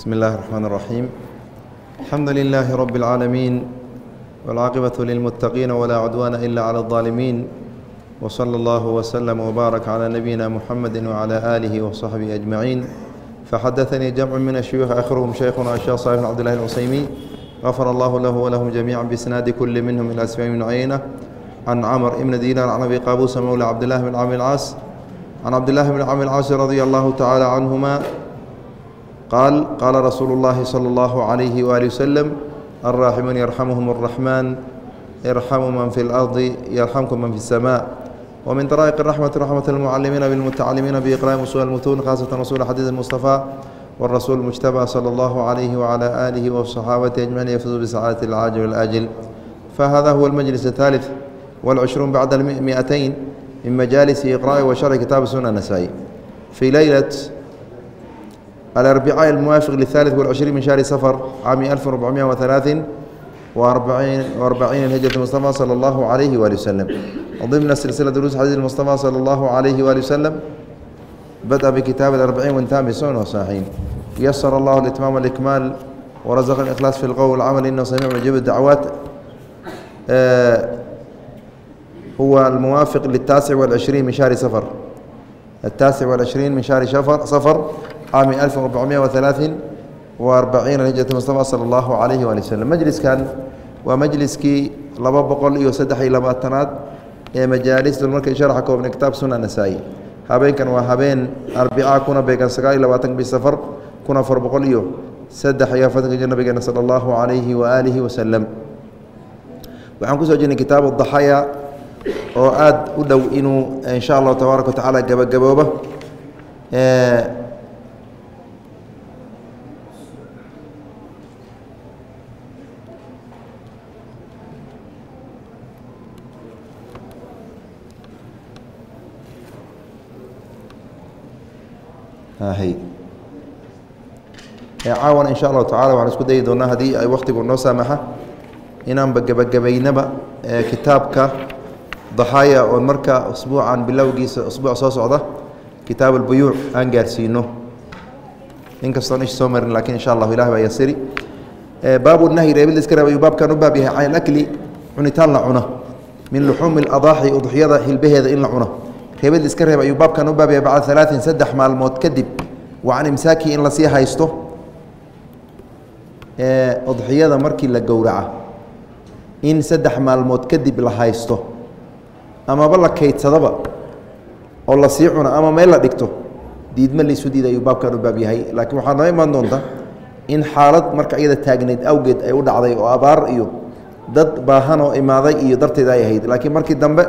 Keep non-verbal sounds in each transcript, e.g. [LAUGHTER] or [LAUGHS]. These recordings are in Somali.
بسم الله الرحمن الرحيم الحمد لله رب العالمين والعاقبة للمتقين ولا عدوان إلا على الظالمين وصلى الله وسلم وبارك على نبينا محمد وعلى آله وصحبه أجمعين فحدثني جمع من الشيوخ آخرهم شيخنا الشيخ صالح عبد الله العصيمي غفر الله له ولهم جميعا بإسناد كل منهم إلى سفيان بن عيينة عن عمر بن دينار عن أبي قابوس مولى عبد الله بن عامر العاص عن عبد الله بن عامر العاص رضي الله تعالى عنهما قال قال رسول الله صلى الله عليه وآله وسلم الراحمون يرحمهم الرحمن ارحموا من في الأرض يرحمكم من في السماء ومن طرائق الرحمة رحمة المعلمين بالمتعلمين بإقراء أصول المتون خاصة رسول حديث المصطفى والرسول المجتبى صلى الله عليه وعلى آله والصحابة أجمعين يفوز بسعادة العاجل والآجل فهذا هو المجلس الثالث والعشرون بعد المئتين من مجالس إقراء وشرح كتاب السنة النسائي في ليلة الأربعاء الموافق للثالث والعشرين من شهر سفر عام 1443 الهجرة المصطفى صلى الله عليه وآله وسلم وضمن سلسلة دروس حديث المصطفى صلى الله عليه وآله وسلم بدأ بكتاب الأربعين وانتهى بسنة وصحيحين يسر الله الإتمام والإكمال ورزق الإخلاص في القول والعمل إنه سميع مجيب الدعوات هو الموافق للتاسع والعشرين من شهر سفر التاسع والعشرين من شهر سفر caami alf arbacomiya waalaaiin wa arbaciina hijrat mustafa sala allahu calayhi waali waslem majliskan waa majliskii laba boqol iyo saddex iyo labaatanaad ee majaalis dulmarka sharaxa koobna kitaab suna nasaa-i. Habeenkan waa habeen arbica kuna beegan sagaal iyo labaatan bisafar kun afar boqol iyo saddex iyo afartanka jir nabigeena sala allahu calayhi waaalihi wasalam waxaan ku soo jirnay kitaabu daxaya oo aada u dhow inuu insha allahu tabaaraka wa tacaala gabagabooba. Caawan insha allahu tacala waxaan isku dayi doonaa haddii ay wakhtigu noo saamaxa inaanba gebagabaynaba kitaabka daxaaya oo marka usbuucan bilowgiisa usbuuc soo socda kitaab albuyuuc aan gaarsiino. Inkastoon ish soo marin laakiin insha allahu ilah baa yasiri baabu nahyi reebid la iska reeb ayuu baabkan u baab yahay can alakli cunitaan la cuno min luxuumi اladaaxi udxiyada hilbaheeda in la cuno reebid la iska reeb ayuu baabkan u baab yahay bacda alaain saddex maalmood kadib. Wa can imsaaki in la sii haysto udxiyada markii la gowraca in saddex maalmood kadib la haysto. Amaba la kaydsadaba oo la sii cuno ama meel la dhigto diidma laysu diida ayuu baabkan u baab yahay laakiin waxaa noo imaan doonta in xaalad marka iyada taagnayd awgeed ay u dhacday oo abaar iyo dad baahan oo imaaday iyo darteeda ay ahayd. Laakiin markii dambe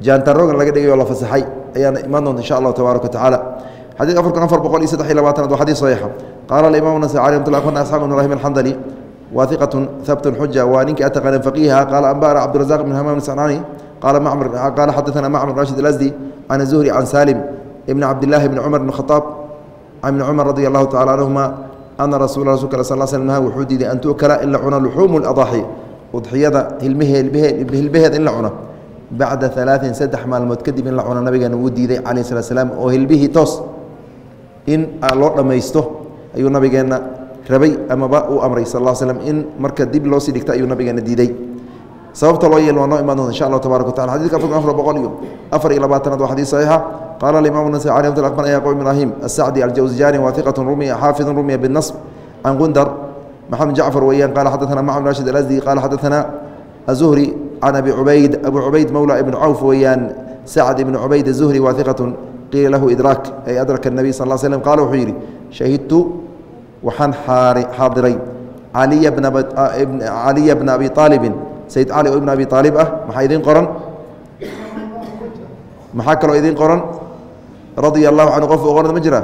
jaantaroogan laga dhigay oo la fasaxay ayaana imaan doonta insha allah tabaaraka watacaala xadiid afar kun afar boqol iyo saddex iyo labaatanaad waa xadiid saxiixa qaala alimaam nasai alay ramatullah kuna asxaab ibn ibrahim alxandali waahiqatun habtun xuja waa ninkii ataqanin faqiiha qaala anba'ana cabdirazaq ibn hamaam sanani qaala macmar qaala xadathana macmar rashid alasdi can zuhri can salim ibn cabdillahi ibn cumar ibn khataab ibn cumar radi allahu tacala canhuma ana rasuula rasulka al sal sl naha wuxuu diiday an tu'kala in la cuno luxuumu ladaaxi udxiyada hilmahee hilbaheed in la cuno bacda alaain saddex maalmood kadib in la cuno nabigeena wuu diiday calayh slat slaam oo hilbihii toos in loo dhammaysto ayuu nabigeenna rabay amaba uu amray sal slm in marka dib loo dhigta ayuu nabigeena diiday sababta loo yeel waa noo iman doonta insha allah tabarak wataala xadidka afar boqol iyo afar iyo labaatanaad waa xadiis saxiixa qaala alimaam nasai cali amat aqban aya qowm ibraahim asacdi aljawsijani waahiqat rumiya xaafid rumiya binasb can gundar maxamed jacfar weeyaan qaala xadaana maxa rashid alasdi qaala xadaana azuhri can abi cubayd abu cubayd mowla ibn cawf weeyaan sacd ibn cubayd azuhri wahiqatun qiila lahu idraak ay adraka الnabiy sal ll slm qaala wuxuu yidhi shahidtu waxaan xaadiray caliya bna abi aalibin sayd cali oo ibn abi aalib ah maxaa idiin qoran maxaa kaloo idiin qoran radia allahu canhu qof qoran ma jira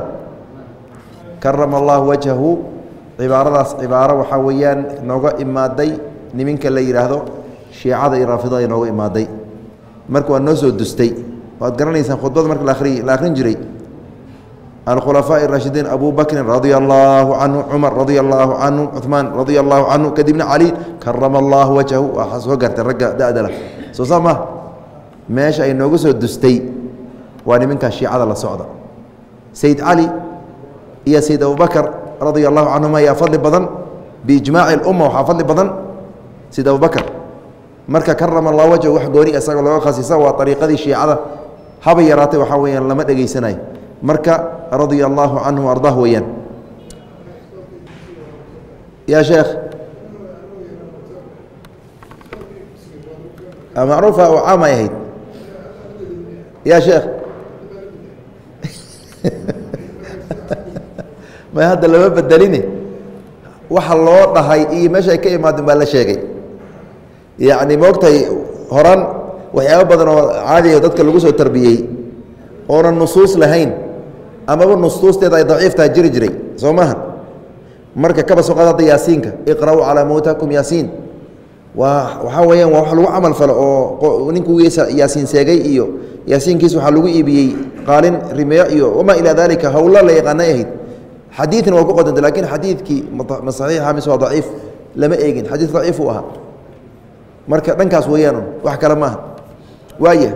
karama allahu wajhahu cibaaradaas cibaaro waxaa weeyaan nooga imaaday niminka la yidhaahdo shiicada iyo raafidada ay nooga imaaday marka waa noo soo dustay waad garanaysaan khudbada marka la akhrin jiray alkhulafaaء الraashidiin abu bakrin radia allahu canhu cumar radia allahu canhu cuثmaan radia allahu canhu kadibna cali karama allahu wajhahu waa soo gartay ragga dadala soo saa ma meesha ay nooga soo dustay waa nimankaa shiicada la socda sayid cali iyo sayid abubakr radia allahu canhuma ayaa fadli badan biijmaaci اlumma waxaa fadli badan sida abubakr marka karama allah wajh wax gooni isaga looga khasisa waa ariiqadii shiicada. Haba yaraatay waxaa weyaan lama dhegaysanayo marka radia allahu canhu ardah weyaan ya sheekh. Macruufa oo caamay ahayd. Ya sheekh. [LAUGHS] May hadda lama bedeline waxa loo dhahay iyo meesha ay ka imaadeen baa la sheegay yacni moogtahay horan waxyaaba badan oo caadiga dadka lagu soo tarbiyey oonan nusuus lahayn amaba nusuusteeda ay daciiftaha jiri jiray soo maaha marka kaba soo qaad hadda yaasiinka iqra'uu calaa mowtakum yaasiin. Waa waxaa weeyaan waa wax lagu camal falo oo ninkuu yaasiin seegay iyo yaasiinkiis waxaa lagu iibiyey qaalin rimeyo iyo wamaa ilaa dalika howlo la yaqaanay ahayd. Xadiidna waa ku qodanta laakiin xadiidkii ma mise waa daciif lama eegin. Xadiid daciif uu ahaa marka dhankaas weeyaan wax kale maaha. Waaya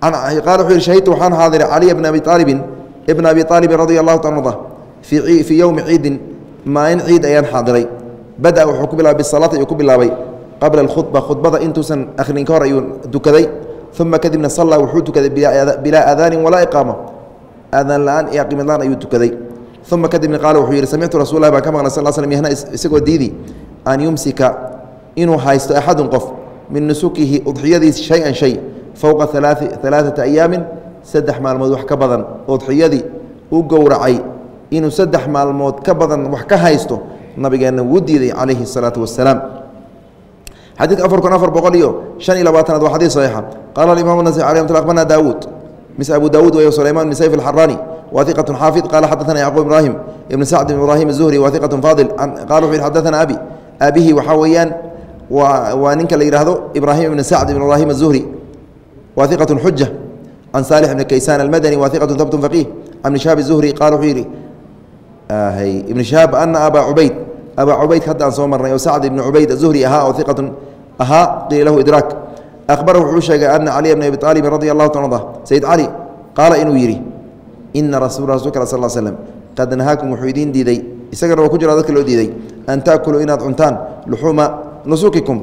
qaala wuxuu yihi shahidtu waxaan xaadiray caliya bna abi aalibin ibna abi aalibin radia allahu taala arda fii yowmi ciidin maalin ciid ayaan xaadiray. Bada wuxuu ku bilaabay bisalaati ayuu ku bilaabay. Qabla alkhudba khudbada intuusan akhrin ka hor ayuu tukaday uma kadibna sallaa wuxuu tukaday bilaa aadaanin walaa iqaama. Aadaan la'aan iyo aqimad la'aan ayuu tukaday uma kadibna qaala wuxuu yihi samictu rasul lah baan ka maqlay sal slm yahna isagoo diidi an yumsika inuu haysto axadun qof min nusukihi udxiyadiis shay-an shay fowqa alaaثata ayaamin saddex maalmood wax ka badan udxiyadii u gowracay inuu saddex maalmood ka badan wax ka haysto nabigeenna wuu diiday calayhi الsalaatu wasalaam xadiidka afar kun afar boqol iyo شhan iyo labaatanaad waa xadiid صaxiixa qaala imam nas alي mt akbarna daawuud mis abu daawuud way sulayman bn sayf اxarani wa iqaة xaafid qala xadaثna yacquub ibrahim ibn sacd bn ibrahim الzuhri wa iqaة faadil qala wuxu yhi xadaثna abi abihi waxaa weeyaan waa ninka la yidhaahdo ibrahim ibn sacd ibn ibrahim الzuhri wa iqaة xuja can saalix bn kaysan almadani wa iqaة habt faqih can ibn shihab الzuhri qala wuxuu yihi ibn shihaab ana aba cubayd abaa cubayd hadda aan soo marnay oo sacd ibn cubayd azuhri ahaa oo iqatun ahaa qiila lahu idraak ahbara wuxuu sheegay ana caliya bn abi aalibin radi allahu ta arda sayid cali qaala inuu yidhi ina rasul rasulka sal slm qad nahaakum wuxuu idiin diiday isagana waa ku jira dadka loo diiday an taakuluu inaad cuntaan luxuuma nusukikum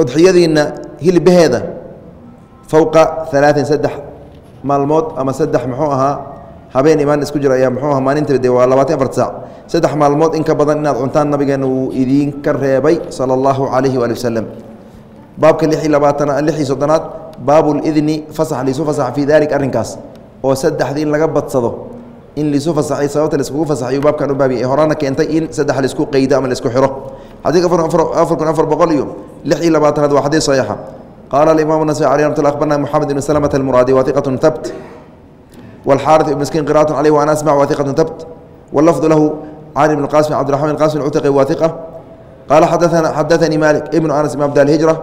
udxiyadiinna hilbaheeda fowqa alaain saddex maalmood ama saddex muxuu ahaa habeen imaan isku jira ayaa muxuu aha maalinta de waa labaatan afar saac. Saddex maalmood in ka badan inaad cuntaan nabigeena wuu idinka reebay sala allahu calayhi waali wasalam baabka lix iyo labaatana lix iyo soddonaad baabu lidni fasax liisu fasax fii dalik arrinkaas oo saddexdii in laga badsado in liisu fasaxay sababta laiskugu fasaxayu baabkan u baabiy ee horana keentay in saddex laisku qeydo ama laisku xiro xadiidka afar kun afar boqol iyo lix iyo labaatanaad waa xadiid saxiixa qaala alimaam nasai alih ramat lla akhbarna moxamed ibn salamata almuraadi wa iqatun habt والحارث بن مسكين قراءة عليه وأنا أسمع واثقة ثبت واللفظ له عن ابن القاسم عبد الرحمن القاسم العتقي واثقة قال حدثنا حدثني مالك ابن أنس بن عبد الهجرة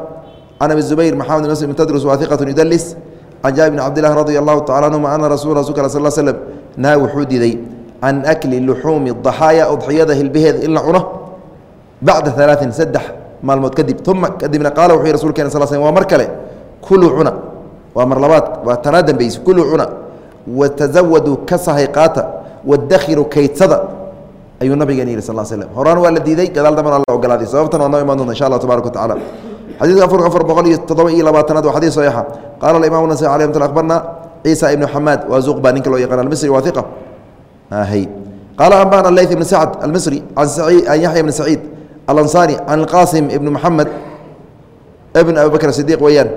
عن أبي الزبير محمد بن مسلم تدرس واثقة يدلس عن جابر بن عبد الله رضي الله تعالى عنهما أن رسول رسول الله صلى الله عليه وسلم نهى وحود ذي عن أكل لحوم الضحايا أضحيته البهذ إلا عنه بعد ثلاث سدح مال موت كذب ثم كذبنا قال وحي رسول الله صلى الله عليه وسلم ومركله كل عنا ومرلبات وتنادم بيس كل عنا watazawaduu ka sahay qaata wadakhiru kaydsada ayuu nabigeena yihi sal slm horaan waa la diiday gadaal dambana la ogolaaday sababtan waa noo imaan doonta insha allah tabarak watacala xadiidka afar afar boqol iyo toddoba iyo labaatanaad waa xadiid saxiixa qaala alimaam nasai alay mt akhbarna ciisa ibnu xamaad waa zuqba ninka loo yaqaan almisri waa iqa hy qaala ambana leyth ibn sacd almisri can yaxya ibn saciid alansaari can alqasim ibn maxamed ibn abi bakr weeyaan.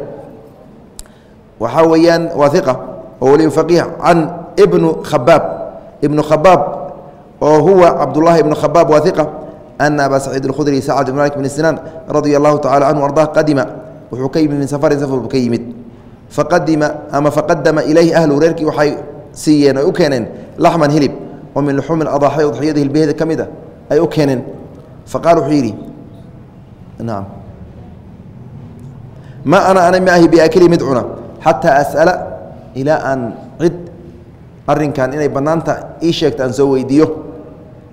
Waxaa weeyaan waa iqa oo weliba faqiih can ibnu khabaab ibnu khabaab oo huwa cabdullahi ibnu khabaab waa iqa ana aba saciid اlkhudri sacd ibn malik bn sinaan radia allahu tacala canhu ardah qadima wuxuu ka yimid min safarin safar buu ka yimid faqadima ama faqadama ilayhi ahlu reerkii waxay siiyeen ay u keeneen laxman hilib oo min luxuumi adaaxay udxiyada hilbaheeda ka mid a ay u keeneen. Faqaal wuxuu yidhi naam. Ma ana ana maahi biakli mid cuna xataa as'ala ilaa aan cid arinkan inay banaanta ii sheegta aan soo weydiiyo.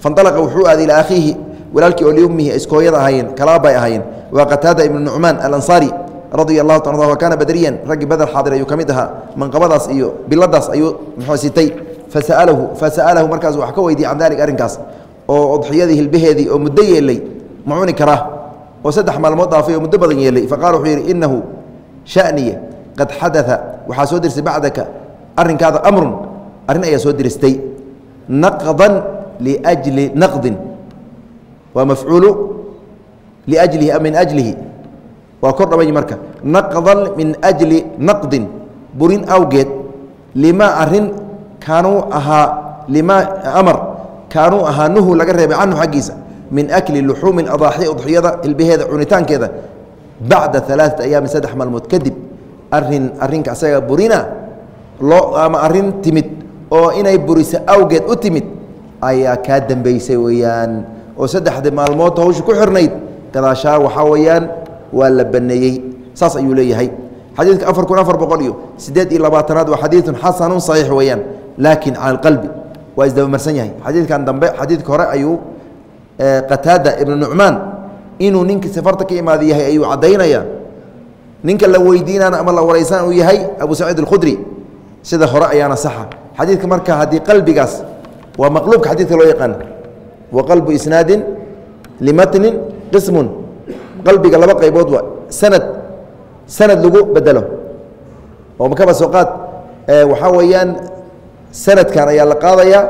Fanalaqa wuxuu aaday ilaa akhiihi walaalkii oo liummihi iskooyada ahaayeen kalaabay ahaayeen waa qataada ibnu nucmaan alansaari radia allahu ta wa kaana badriyan raggii badar xaadir ayuu ka mid ahaa. Manqabadaas iyo biladaas ayuu muxuu sitay fasa'alahu fasa'alahu markaas wax ka weydiiyey can dalik arrinkaas oo udxiyadii hilbaheedii oo muddo yeelay ma cuni karaa oo saddex maalmood dhaafay oo muddo badan yeelay. Faqala wuxuu yidhi innahu shaniya qad xadaa waxaa soo diristay bacdaka arrinkaada amrun arrin ayaa soo diristay. Naqdan liajli naqdin. Waa mafcuulu liajlihi min ajlihi waa kor dhabany marka. Naqdan min ajli naqdin. Burin awgeed limaa arrin kaanuu ahaa limaa amar kaanuu ahaa nuhu laga reebay canhu xaggiisa. Min akli luxuumi adaaxi udxiyada hilbaheeda cunitaankeeda. Bacda alaaثat ayaamin saddex maalmood kadib arrin arrinka asaga burina loo ama arrin timid oo inay buriso awgeed u timid ayaa kaa dambeysay weeyaan. Oo saddexda maalmood hawsha ku xirnayd gadaashaa waxaa weeyaan waa la baneeyey. Saas ayuu leeyahay. Xadiidka afar kun afar boqol iyo siddeed iyo labaatanaad waa xadiidun xasanun saxiix weeyaan laakin cala alqalbi waa isdabamarsan yahay. Xadiidkan dambe xadiidka hore ayuu qataada ibnu nucmaan inuu ninkii safarta ka imaada yahay ayuu caddaynaya ninka la weydiinana ama la waraysan uu yahay abu saciid alkhudri sida hore ayaana saxa. Xadiidka marka haddii qalbigaas waa maqluubka xadiidka loo yaqaano wa qalbu isnaadin limatnin qismun qalbiga laba qaybood waa sanad sanad lagu bedelo. Oo makaba soo qaad? Waxaa weeyaan sanadkan ayaa la qaadayaa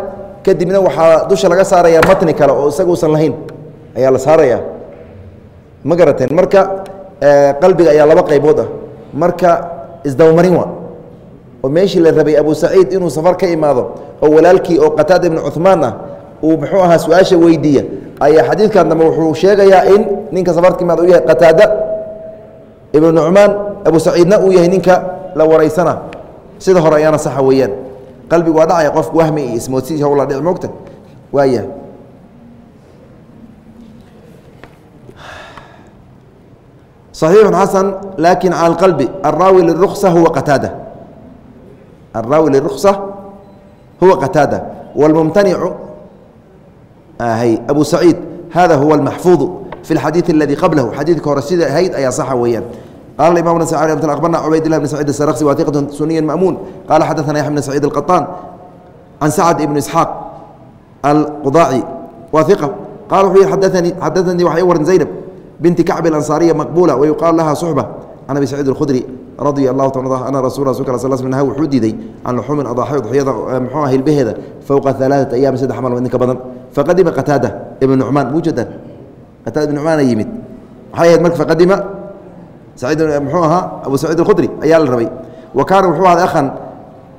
kadibna waxaa dusha laga saaraya matni kale oo isaga usan lahayn ayaa la saaraya. Ma garateen marka qalbiga ayaa laba qaybood ah. Marka isdabamarin waa. Oo meeshii la rabay abu saciid inuu safar ka imaado oo walaalkii oo qataada ibnu cumaan ah uu muxuu ahaa su'aasha weydiiya ayaa xadiidkan dambe wuxuu sheegayaa in ninka safarka imaada uu yahay qataada ibnu nucmaan abu saciidna uu yahay ninka la waraysana sida hore ayaana saxa weeyaan qalbigu waa dhacaya qofku wahmi iyo ismoodsiis hawla dhici moogta waaya صaxiixu xasan lakin calى اqalbi الraawi liruksa huwa qataada الraawi liruksa huwa qataada wاlmumtanicu hy abu saciid hada huwa اlmaxfuuظ fi اlxadiiث اladii qablahu xadiidka hore sida ahayd ayaa saxa weeyaan qala imam nas abarna cubayd lah bn sacid الsrqsi wa iqة suniya maأmuun qala xadaثna yaxya bn sacيid الqaطaan can sacd ibn isxaaq alqudaaci wa iqa qala wuxuu yihi adaanii xadaanii waxay waran zaynab binti kacb alansaariya maqbuula wayuqaalu laha suxba can abi saciid alkhudri radia allahu ta ana rasul rasulka sal sl naha wuxuu diiday can luxuumin adaaxi udxiyada muxuu ah hilbaheeda fowqa alaaثat ayaam saddex maalmood ninka badan. Faqadima qataada ibnu nucmaan mujadan qataada ibn nucmaana yimid. Maxay ahayd marka faqadima saciid muxuu ahaa abu saciid alkhudri ayaa la rabay. Wa kaana wuxuu ahada akhan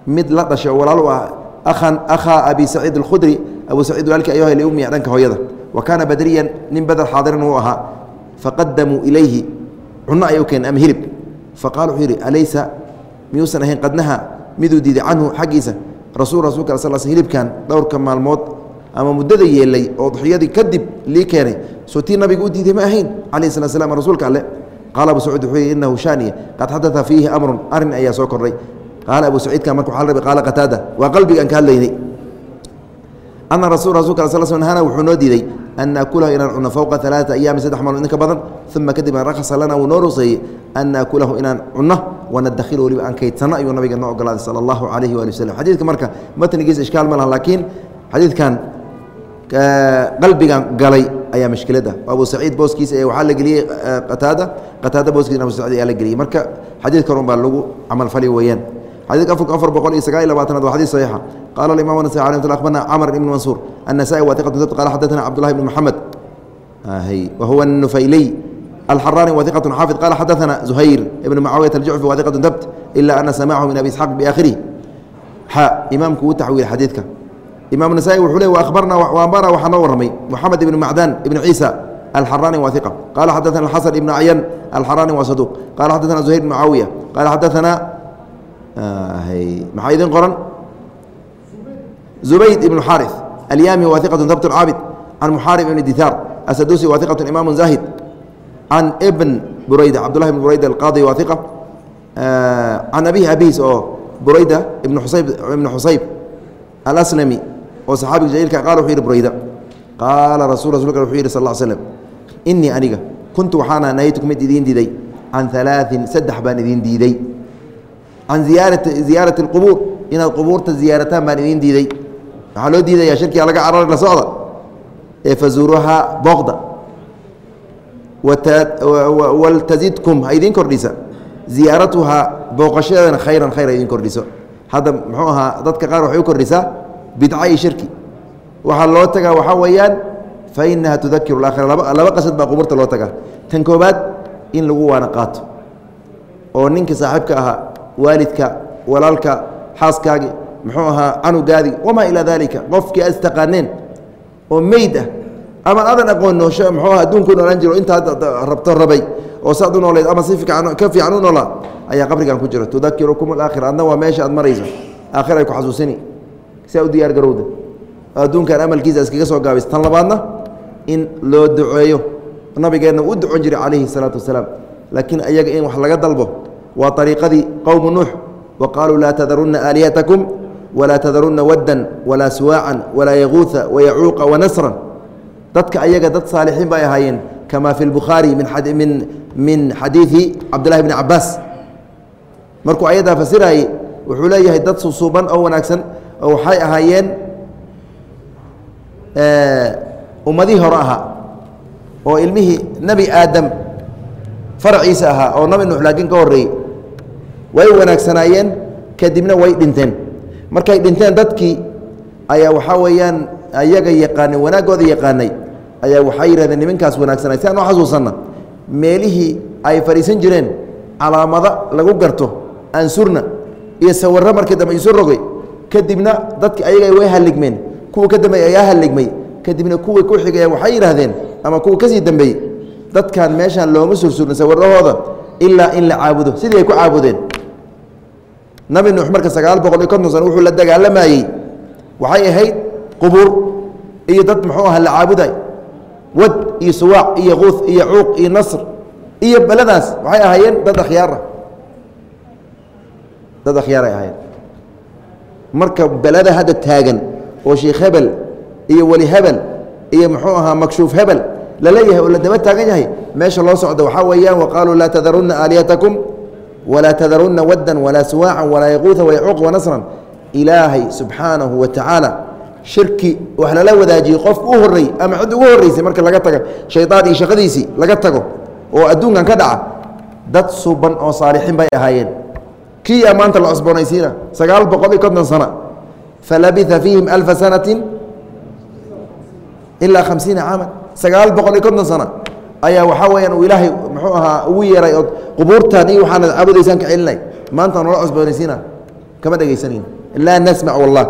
mid la dhashay oo walaal ah akhan akhaa abi saciid alkhudri abu saciid walaalki ayuu hay liummiya dhanka hooyada. Wa kaana badriyan nin badar xaadiran uu ahaa. Faqadamuu ilayhi cuno ay u keeneen ama hilib faqala wuxuu yidhi alaysa miyuusan ahayn qadnaha miduu diiday canhu xaggiisa rasul rasulka sal sl hilibkan dhowrka maalmood ama muddada yeelay oo duxiyadii kadib lii keenay soo tii nabiga u diiday ma ahayn calayh slat slam rasuulka alle qaala abu sacuud wuxuu yidhi innahu shaaniya qad xadaa fiihi amrun arrin ayaa soo kordhay qaala abu saciidka marka waxa la rabay qaala qataada waa qalbigaan ka hadlaynay ana rasul rasulka sal sl nahana wuxuu noo diiday an naakulahu inaan cunno fowqa alaaثa ayaami saddex maalmood inka badan uma kadibna rakhasa lana wuu noo ruseeyey an naakulahu inaan cunno wanadakhilu weliba aan kaydsanno ayuu nabiga noo ogolaaday sala allahu calayhi waali waslm xadiidka marka matnigiisa ishkaal ma laha laakiin xadiidkan qalbigan galay ayaa mashkilad ah abu saciid booskiisa ee waxaa la geliyey qataada qataada booskiisa abu saciid ayaa la geliyey marka xadiidka run baa lagu camalfali weeyaan xadيث afar boqol iyo sagaal iy labaatanaad wa xadيث صaحيixa qala الimam النسائي عليه م أخبرna cمر بن منصور النسائي wa ثقة ثبت qال xdثna cبدالله بن محمد وهو النفيلي الحراني wa ثقة xافظ qال xdثna زهير بن معاوية الجعفي wa ثقة ثبت إلا أن سماعه من أبي إسحاق بآkhره x imaamku wuu taxwiil xadiidka imam النسائي wuxuu le أخبرna وأنbana waxaa noo warramay محamed بن معdان بن عيسى الحراني wa ثقة qال xdثna الحسن بن عyان الحراني wa صدوق qال xdثna زهير بن معاوية qال xdثna maxaa idin qoran zubayd ibn xaari alyami aniga kuntu waxaana nahaytuku mid idiin diiday can alaain saddex baan idiin diiday can ziyaarati اlqubuur inaad qubuurta ziyaarataan baan idiin diiday waxaa loo diidayaa shirkiga laga carar la socda ee fazuuruhaa booqda waltazidkum ha idiin kordhisa ziyaaratuhaa booqashadeedana khayran khayr ha idiin kordhiso hadda muxuu ahaa dadka qaar waxay u kordhisaa bidca iyo shirki waxaa loo tagaa waxaa weeyaan fa tudakiru alaakhira laba qasad baa qubuurta loo tagaa tan koobaad in lagu waana qaato oo ninka saaxiibka ahaa waalidka walaalka xaaskaagi muxuu ahaa canugaadi wamaa ilaa daalika qofkii aad istaqaaneen oo meyd ah ama adan aqoon noosho muxuu aha adduunku noolaan jiro intaad rabto rabay oo saad u nooleed ama si ka fiican u noolaa ayaa qabrigan ku jira. Tudakirukum alaakhira adna waa meesha aad marayso. Aakhira ay ku xasuusini. Si aa u diyaar garowda. Adduunkan amalkiisa iskaga soo gaabis. Tan labaadna in loo duceeyo. Nabigeenna u ducon jiray calayhi salaatu wasalaam. Laakiin ayaga in wax laga dalbo waa ariiqadii qowmu nuux wa qaaluu laa tadarunna aalihatakum walaa tadarunna waddan walaa suwaacan walaa yaguuha wayacuuqa wanasran dadka ayaga dad saalixiin bay ahaayeen kama fi lbukhaari min xadiidi cabdillahi bni cabaas markuu ayaddaa fasirayey wuxuu leeyahay dad susuuban oo wanaagsan oo waxay ahaayeen ummadihii hore ahaa oo ilmihii nebi aadam faraciisa ahaa oo nabi nuux laakiin ka horreeyey way wanaagsanaayeen kadibna way dhinteen. Markay dhinteen dadkii ayaa waxaa weeyaan ayaga yaqaanay wanaaggooda yaqaanay ayaa waxay yihahdeen nimankaas wanaagsanay si aan u xasuusanna meelihii ay fadhiisan jireen calaamado lagu garto ansurna iyo sawirro markii dambe isu rogay kadibna dadki ayaga way halligmeen kuwa ka dambeeyey ayaa halligmay kadibna kuwii ku xigaya waxay yidhaahdeen ama kuwa ka sii dambeeyey dadkan meeshaan looma sursurnin sawirahooda ilaa in la caabudo sidii ay ku caabudeen nabi nuux marka sagaal boqol iyo konton sano wuxuu la dagaalamayey waxay ahayd qubuur iyo dad muxuu aha la caabuday. Wad iyo suwaac iyo kuuth iyo cuuq iyo nasr iyo beladaas waxay ahaayeen dad akhyaara dad akhyaar ay marka belada hadda taagan oo sheikh hebel iyo weli hebel iyo muxuu ahaa makshuuf hebel la leeyahay oo la daba taagan yahay meesha loo socda waxaa weeyaan waqaaluu laa tadarunna aalihatakum walaa tadarunna waddan walaa suwaacan walaa yaquuha wayacuuq wanasran ilaahay subxaanahu wa tacaala shirki wax lala wadaajiyey qof u horey ama cid ugu horreysay marka laga taga shaydaan iyo shaqadiisii laga tago oo adduunkan ka dhaca dad suban oo saalixiin bay ahaayeen kii yaa maanta la cusboonaysiina sagaal boqol iyo konton sana falabitha fiihim alfa sanatin ilaa khamsiina caaman sagaal boqol iyo konton sana ayaa waxaa weyaan uu ilaahay muxuu ahaa ugu yeeray oo qubuurtaan iyo waxaanad caabudaysaan ka celinay. Maanta noola cusboonaysiina. Kama dhegaysanayn laa nasmac wallah.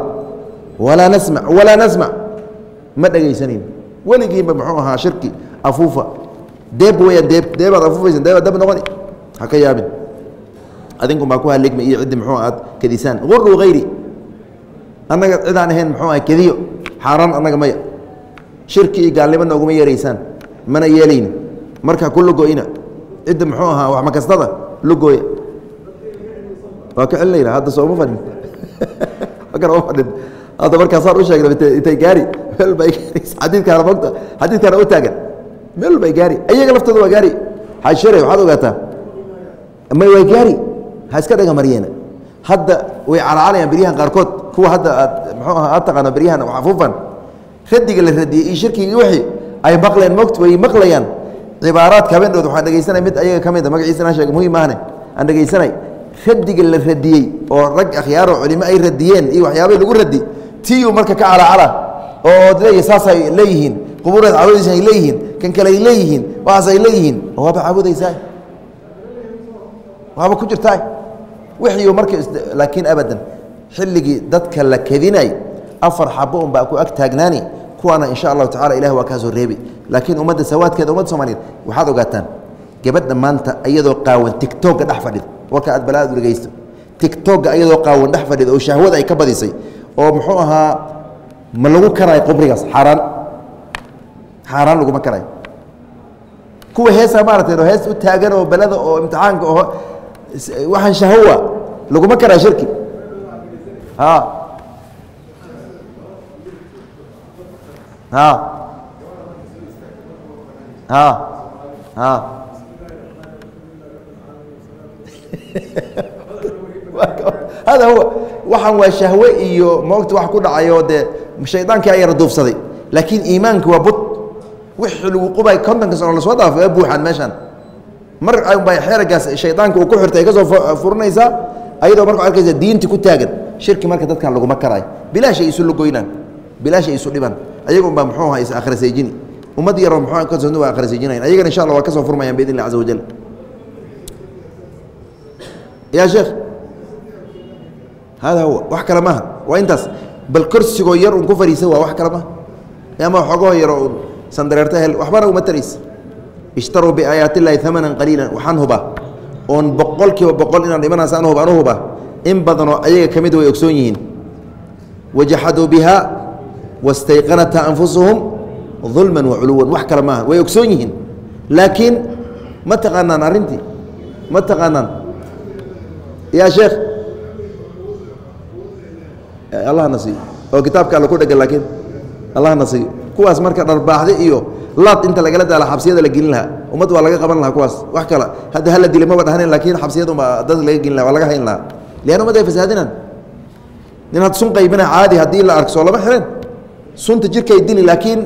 Walaa nasmac walaa nasmac. Ma dhegaysanayn weligiinba muxuu ahaa shirki afuufa. Deeb weyaan deeb deebaad afuufaysan deebaad dab noqoni. Ha ka yaabin. Adinku baa ku haligma iyo ciddi muxuu aad kedisaan. Uru hayri annaga cidaan ahayn muxuu aha kediyo. Xaaraan annaga maya. Shirki iyo gaalnimo nooguma yeeraysaan. Mana yeelayna marka ku lugoyna. Cidda muxuu ahaa wax makastada? Lugooya waa ka celinayna hadda sooma fadhin. [LAUGHS] Ma fadhin. Hadda markaasaan u sheegna intay gaari. Meel bay gaaraysa xadiidkaana mogta xadiidkaana u taagan. Meel bay gaari. Ayaga laftooda waa gaari. Xashare waxaad ogaataa? May waa gaari. Ha iska dhaga maryeena hadda way calaacalayaan beryahan qaarkood. Kuwa hadda aad muxuu aha aad taqaano beryahan wax afuufan radiga la radiyey iyo shirkigii wixii ay maqleen mogt way maqlayaan cibaaraadka habeendhood waxaan dhegaysanay mid ayaga ka mid a magaciisa na sheeg muhiim ahne? Aan dhegaysanay radiga la radiyey oo rag akhyaaroo culimo ay radiyeen iyo waxyaabay lagu radi tiyu marka ka calacala oo leeya saasay leeyihiin qubuureed caabudaysa ay leeyihiin kan kale ay leeyihiin waxaas ay leeyihiin waaba caabudaysaa waaba ku jirtaa wixii marka laakiin abadan xilligii dadka la kedinay afar xabo un baa ku ag taagnaani kuwaana insha allahu tacala ilah waa kaa soo reebi. Laakiin ummadda sawaadkeeda ummadda soomaliyeed waxaad ogaataan gabadha maanta iyadoo qaawan tigtogga dhex fadhida. Warka aad balaaad u dhegaysto tigtogga iyadoo qaawan dhex fadhida oo shahwada ay ka badisay. Oo muxuu ahaa ma lagu karaayo qubrigaas? Xaaraan. Xaaraan laguma karaayo kuwa heesaa maaragtay oo hees u taagan oo belada oo imtixaanka oo waxaan shahwa. Laguma karaayo shirki. A a a a [LAUGHS] hada huwa waxaan waa shahwe iyo moogta wax ku dhacayo dee shaydaankii ayara duufsaday laakiin iimaanka waa bud wixii lagu qubay kontonka sano la soo dhaafay waa buuxaan meeshaan mar bay xeragaas shaydaanka uu ku xirtay ay ka soo furinaysaa ayadoo marka arkaysa diinti ku taagan. Shirki marka dadkan laguma karaayo bilaashay isu lagoynaan bilaashay isu dhibaan ayaga unbaa muxuu ahaa is akhrisaejini ummad yaroo muxuu ka soo waa akhrisaejinayan ayagana insha allah waa ka soo furmayaan biidn illah caza wajal ya sheekh hada huwa wax kale maaha. Waa intaas. Bal korsigoo yar un ku fariisa waa wax kale maaha. Ama xogoo yaroo un sandareerta hel waxbana uma taraysa ishtaruu biaayaati illaahi amanan qaliila waxaan hubaa. Oon boqol kiiba boqol inaan dhimanaas an hub anu hubaa. In badanoo ayaga ka mid way ogsoon yihiin. Wajaxaduu biha wastayqanatha anfusuhum dulman waculuwan wax kale maaha way ogsoon yihiin laakiin ma taqaanaan arrintii ma taqaanaan ya sheekh allah na siiyo oo kitaabka alla ku dhegan laakiin allah na siiyo kuwaas marka dharbaaxdi iyo laad inta lagala daala xabsiyada la gelin lahaa ummad waa laga qaban lahaa kuwaas wax kale hadda hala dila maba dhahanen laakiin xabsiyadunbaa dad laga gelin laha waa laga hayn lahaa leanna ummad ay fasaadinaan nin had sun qaybina caadi haddii la arko soo lama xireen sunta jirkay dili laakiin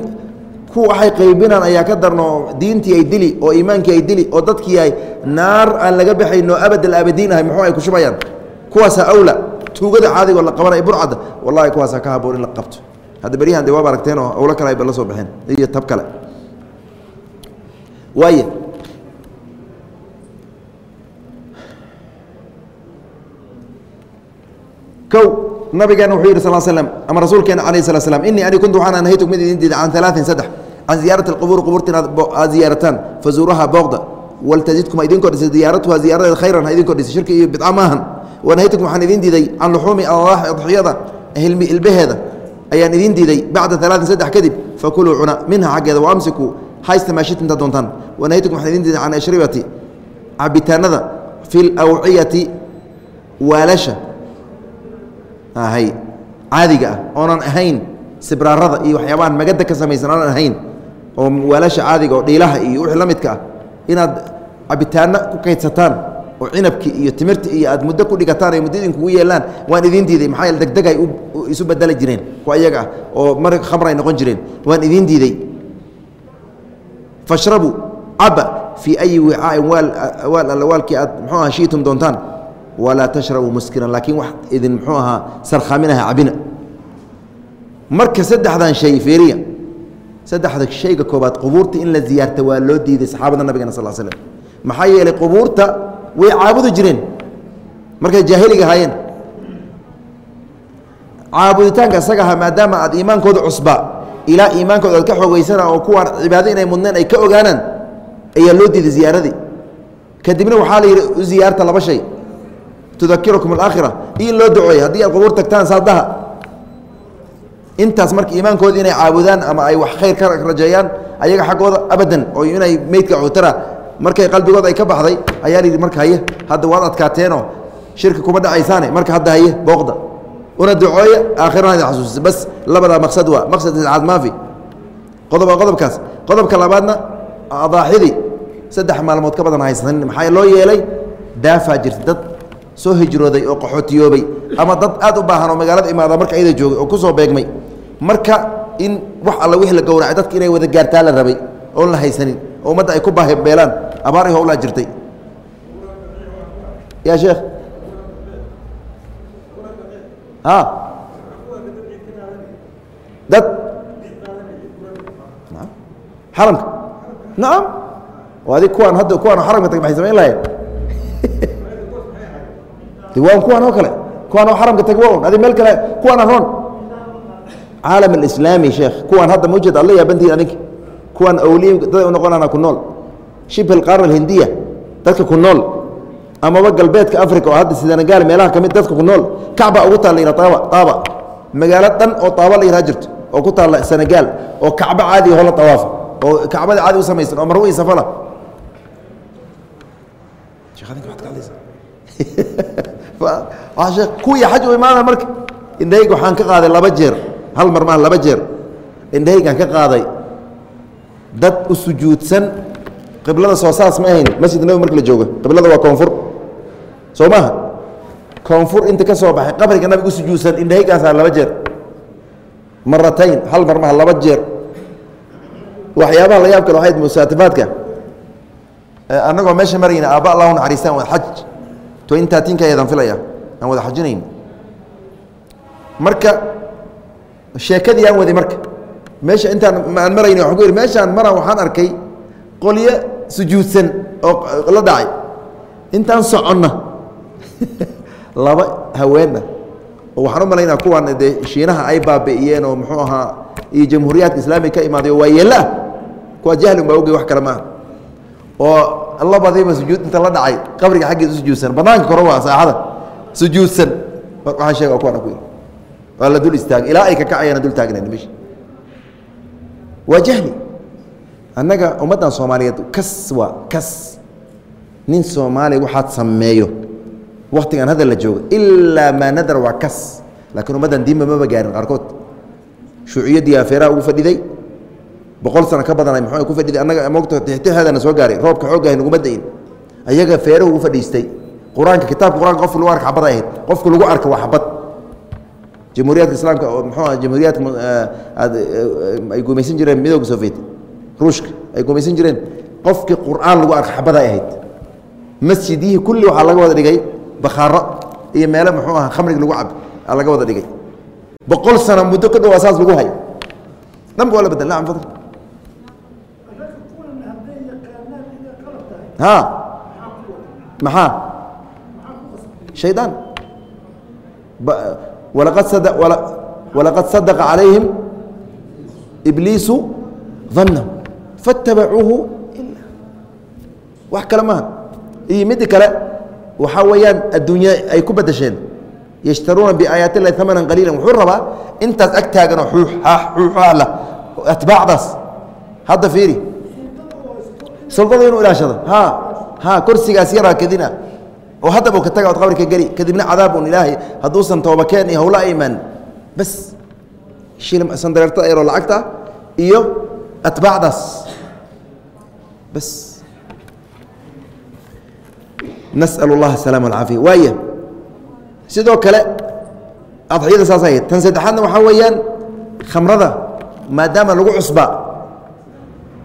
kuwa waxay qaybinaan ayaa ka darno diintii ay dili oo iimaankii ay dili oo dadkii ay naar aan laga baxayn oo abad alabadiin ahay muxuu ay ku shubayaan? Kuwaasaa awla tuugada caadigoo la qabanaya burcadda wallahi kuwaasaa ka haboon in la qabto. Hadda beryahan de waaba aragteen oo awlo kale ayba la soo baxeen iyo tab kale. Waaya kow nabigeena wuxuu yidhi sal slm ama rasuulkeena alayh slat slam inii ani kuntu waxaan nahaytu mid idin diida can alaain saddex can ziyaarati alqubuur qubuurta inaad aad ziyaarataan fazuuruhaa booqda waltazidkum ha idin kordhisa ziyaaratuha ziyaaradeed khayran ha idin kordhisa shirki iyo bidca maahan wanahaytukum waxaan idin diiday can luxuumi alaaxi adxiyada hilmi ilbaheeda ayaan idin diiday bacda alaain saddex kadib fakuluu cuna minha xaggeeda waamsikuu haysta maashit inta doontaan wanahaytukum waxaan idin diiday can ashribati cabitaanada fi lawciyati waalasha ahay caadiga ah oonan ahayn sibraarada iyo waxyaabahan magada ka samaysan oonan ahayn oo waalasha caadiga oo dhiilaha iyo wixii la midka ah inaad cabitaano ku kaydsataan oo cinabki iyo timirti iyo aad muddo ku dhigataan ay muddo idinkugu yeelaan waan idiin diiday maxaa yeele degdegay isu bedeli jireen kuwa iyaga ah oo mar khamray noqon jireen waan idiin diiday fashrabuu caba fii ayi wicaain waal waal alla waalkii aad muxuu aha shiitum doontaan walaa tashrabuu muskiran laakiin wax idin muxuu ahaa sarkhaaminaha cabina. Marka saddexdan shay feeriya. Saddexda shayga koobaad qubuurta in la ziyaarta waa loo diiday saxaabada nabigana sal slm maxaa yeelay qubuurta way caabudi jireen. Markay jaahiliga ahaayeen. Caabuditaanka isaga aha maadaama aad iimaankooda cusbaa ilaa iimaankooda aad ka xoogeysana oo kuwaan cibaado inay mudneen ay ka ogaanaan ayaa loo diiday ziyaaradii kadibna waxaa la yidhi u ziyaarta laba shay tudakirukum alaakhira in loo duceeyo haddii aad qubuur tagtaan saadaha intaas marka iimaankoodi inay caabudaan ama ay wax khayr ka rajeeyaan ayaga xaggooda abadan oo inay meydka cutara markay qalbigooda ay ka baxday ayaa layidhi marka haye hadda waad adkaateenoo shirki kuma dhacaysaane marka hadda haye booqda. Una ducooya aakhirana idin xasuusisa bas labadaa maqsad waa maqsad saddexaad maafi. Qodob qodobkaas. Qodobka labaadna adaaxidii saddex maalmood ka badan haysanin. Maxaa loo yeelay? Daafaa jirta dad soo hijrooday oo qaxootiyoobay ama dad aad u baahan oo magaalada imaada marka ayada joogay oo ku soo beegmay. Marka in wax alla wixii la gowracay dadka inay wada gaartaa la rabay oon la haysanin oo ummadda ay ku baahibeelaan abaar howlaa jirtay. Ya sheekh? A dad? Xaramka? Nacam oo adig kuwaan hadda kuwaan xaramka tag maxay samayn lahayen [LAUGHS] waan kuwaan oo kale kuwaan oo xaramka tag wa un adi meel kale kuwaan aroon caalam alislaami sheekh kuwaan hadda mawjed alla yaabantihin adinka kuwaan awliya dad u noqonana ku nool. Shibh alqaara alhindiya dadka ku nool. Amaba galbeedka africa oo hadda senegal meelaha ka mid dadka ku nool. Kacba ugu taalla yihah taaba taaba magaalo dhan oo taaba la yihah jirto oo ku taalla senegal oo kacbo caadi hola tawaafa oo kacbada caadi u samaysan oo marwo iyo safala [LAUGHS] kuwii xaj u imaana marka indhahayga waxaan ka qaaday laba jeer hal mar maaha laba jeer indhahaygaan ka qaaday dad u sujuudsan qiblada soo saas ma ahayn masjid nabi marka la jooga qiblada waa koonfur. Soo maaha koonfur inta ka soo baxay qabriga nabiga u sujuudsan indhahaygaasaa laba jeer. Maratayn hal mar maha laba jeer. Waxyaabaha la yaab kale waxayd musaatifaadka annagoo meesha marayna aabba allahu naxariistaan waa xaj twenty thirteenka ayadaan filaya. Aan wada xajinayn. Marka sheekadii aan waday marka. Meesha intaan aan marayna waxaan ku yidhi meeshaan maraan waxaan arkay qolyo sujuudsan oo la dhacay. Intaan soconna [LAUGHS] laba haweenna oo waxaan u malaynaa kuwaan dee shiinaha ay baabi'iyeen oo muxuu ahaa iyo jamhuuriyaadka islaamiga ka imaaday oo waa yeella ah kuwa jahli unbaa ogey wax kale maaha oo labadiiba sujuud inta la dhacay. Qabriga xaggiisa u sujuudsan. Banaanka kore waa saaxada sujuudsan. Ku yidhi waa la dul istaagay ilaa ay ka kacayaan dul taagnayn meesha waa jahli. Annaga ummaddan soomaaliyeed kas waa kas. Nin soomaaliya waxaad sameeyo. Waktigan hadda la joogo. Ilaa maa nadar waa kas. Laakiin ummaddan diinba maba gaarin qaarkood. Shuuciyaddii afeeraha ugu fadhiday boqol sano ka badan muxuu ku fadhiday annaga mogta tixtixeedana soo gaaray. Roobka xooggahay naguma dayin ayaga feeruhu ugu fadhiistay. Qur'aanka kitaabka qur'aanka qofka lagu arka xabad ay ahayd. Qofka lagu arka waa xabad. Jamhuuriyaadka islaamka muxuu aha jamhuuriyaadka ay gumaysan jireen midooda soviet. Ruushka ay gumaysan jireen. Qofkii qur'aan lagu arka xabad ay ahayd. Masjidihii kulli waxaa laga wada dhigay bakhaaro iyo meelo muxuu aha khamriga lagu cab aa laga wada dhigay. Boqol sano muddo ka dhowaa saas lagu hay dhanba waa la bedel nacam fadl maxaa shaydaan walaqad sada walaqad sadaqa calayhim ibliisu dannahu faاtabacuuhu wax kale maaha iyo midda kale waxaa weeyaan adduunya ay ku bedesheen yashtaruuna biaayaati illahi amanan qaliila wuxuu rabaa intaas ag taaganoo xuuxaala atbaacdaas hadda fiiri suldada inuu ilaashado. Ha kursigaas yaraa kadina. Oo haddaba ka taga od qabrika geli. Kadibna cadaabun ilaahay. Hadduusan toobakeen iyo hawla imaan bas. Sandareertada yaroo lacagta iyo atbaacdaas. Bas. Nasal اllaha asalama alcaafiya waaya sidoo kale adxiyada saas ahayd tan saddexaadna waxaa weeyaan khamrada maadaama lagu cusba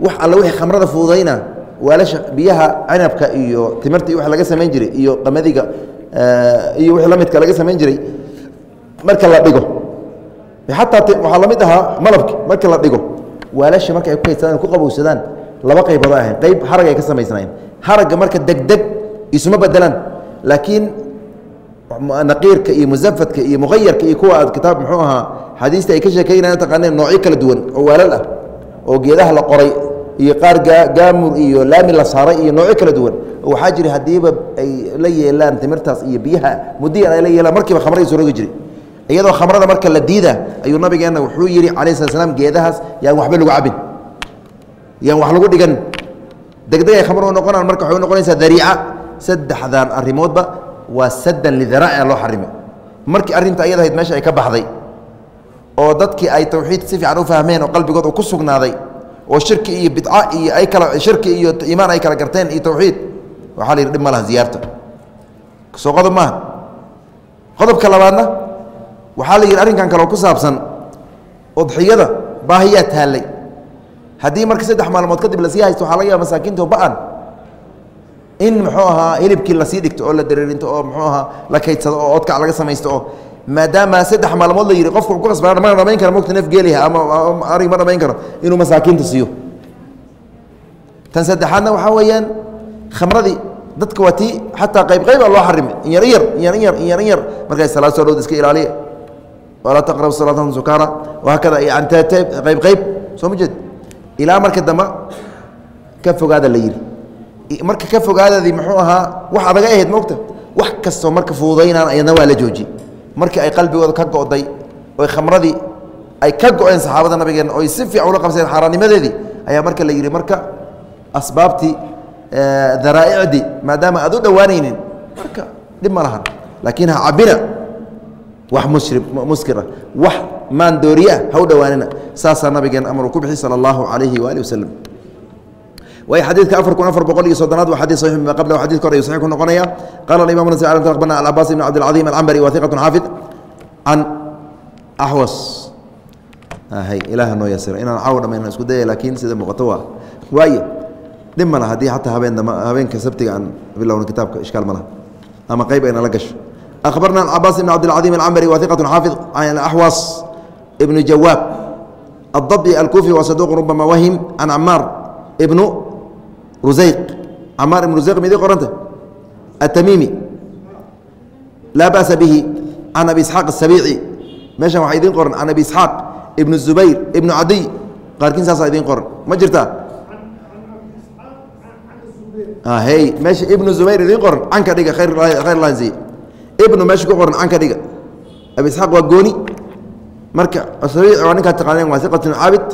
wax alla wixii khamrada fududayna waalasha biyaha canabka iyo timirta iyo wa laga samayn jiray iyo qamadiga iyo wixii la midka laga samayn jiray marka la dhigo. Xataa waxaa la mid ahaa malabki marka la dhigo waalasha marka ay ku kaydsadaan ku qabowsadaan laba qaybood ahayn. Qayb harag ay ka samaysnaayeen. Haragga marka degdeg isuma bedelaan laakiin naqiirka iyo musafadka iyo muayarka iyo kuwa aad kitaab muxuu ahaa xadiista ay ka sheekaynayan taqaaneen noocyo kala duwan oo waalal ah oo geedaha la qoray iyo qaar gaamur iyo laami la saaray iyo noocyo kala duwan. Waxaa jira haddiiba ay la yeelaan timirtaas iyo biyaha mudiyan ay la yeelaan markiiba khamray soo rogi jiray. Iyadoo khamrada marka la diida ayuu nabigeenna wuxuu yidhi calayh slat slam geedahaas yaan waxba lagu cabin yaan wax lagu dhigan. Degdeg ay khamro noqonaan marka waxay noqonaysaa dariica. Saddexdan arrimoodba waa saddan lidaraa'ica loo xarimay markii arrinta ayada ahayd meesha ay ka baxday oo dadkii ay tawxiid si fiican u fahmeen oo qalbigood uu ku sugnaaday oo shirki iyo bidca iyo ay kala shirki iyo iimaan ay kala garteen iyo tawxiid waxaa la yidhi dhib ma laha ziyaarta. Soo qodob maaha qodobka labaadna waxaa la yidhi arrinkan kaleo ku saabsan udxiyada baahiyaa taallay. Haddii marka saddex maalmood kadib la sii haysto waxaa laga yaaba masaakiinta ba'an. In muxuu ahaa hilibkii la sii dhigto oo la dareerinto oo muxuu ahaa la kaydsado oo odkac laga samaysto oo maadaama saddex maalmood la yidhi qofka ku qasbaan mana dhamayn karo mogta neef geeliha ama arig ma dhamayn karo inuu masaakiinta siiyo. Tan saddexaadna waxaa weeyaan khamradii dadka waa tii xataa qayb qayba loo xarimay in yar in yar in yar in yar in yar in yar markay salaad soo dhowda iska ilaaliya. Walaa taqrabu salaatan sukaara wahaakada yani qayb qayb soo ma jeed. Ilaa marka dambe ka fogaada la yidhi. Marka ka fogaadadii muxuu ahaa wax adaga ahayd moogta wax kastoo marka fududaynaan ayadna waa la jooji markii ay qalbigooda ka go'day oy khamradii ay ka go-een saxaabada nabigeenna oy si fiican ula qabsadeen xaaraannimadeedii ayaa marka la yidhi marka asbaabtii daraa'icdii maadaama aad u dhowaanaynin marka dhib ma lahan. Laakiin ha cabina wax musri muskira wax maandooriyeah ha u dhowaanina. Saasaa nabigeen amar uu ku bixi sala allahu calayhi waali wasalam way xadiidka afar kun afar boqol iyo soddonaad waa xadii saxiix bima qabla xadidka hore saxiix ku noqonaya qala imam nas akhbarna alcabaas ibn cabdilcadiim alcambari wa hiqatu xaafid can axwas hay ilaaha noo yasira inaan caawa dhamayna isku daya laakiin sida muuqato waa waaye dhib ma laha haddii xataa habeen habeenka sabtiga aan bilowna kitaabka ishkaal ma laha ama qayb ayna la gasho أخبرنا العباس بن عبد العظيم العنبري وثقة حافظ عن الأحوص ابن جواب الضبي الكوفي وصدوق ربما وهم عن عمار ابن rusayq camaar ibn rusayq midi qoranta? Atamiimi laa ba'sa bihi. Can abi isxaaq asabiici meeshan waxaa idiin qoran can abi isxaaq ibnu zubayr ibnu cadiy qaarkiin saasaa idiin qoran. Ma jirtaa ah, hey meesha ibnu zubayr idiin qoran canka dhiga khayr lanzi ibnu meesha ku qoran canka dhiga. Abi isxaaq waa gooni. Marka asabiici waa ninkaa taqaaneen waa iqatun caabid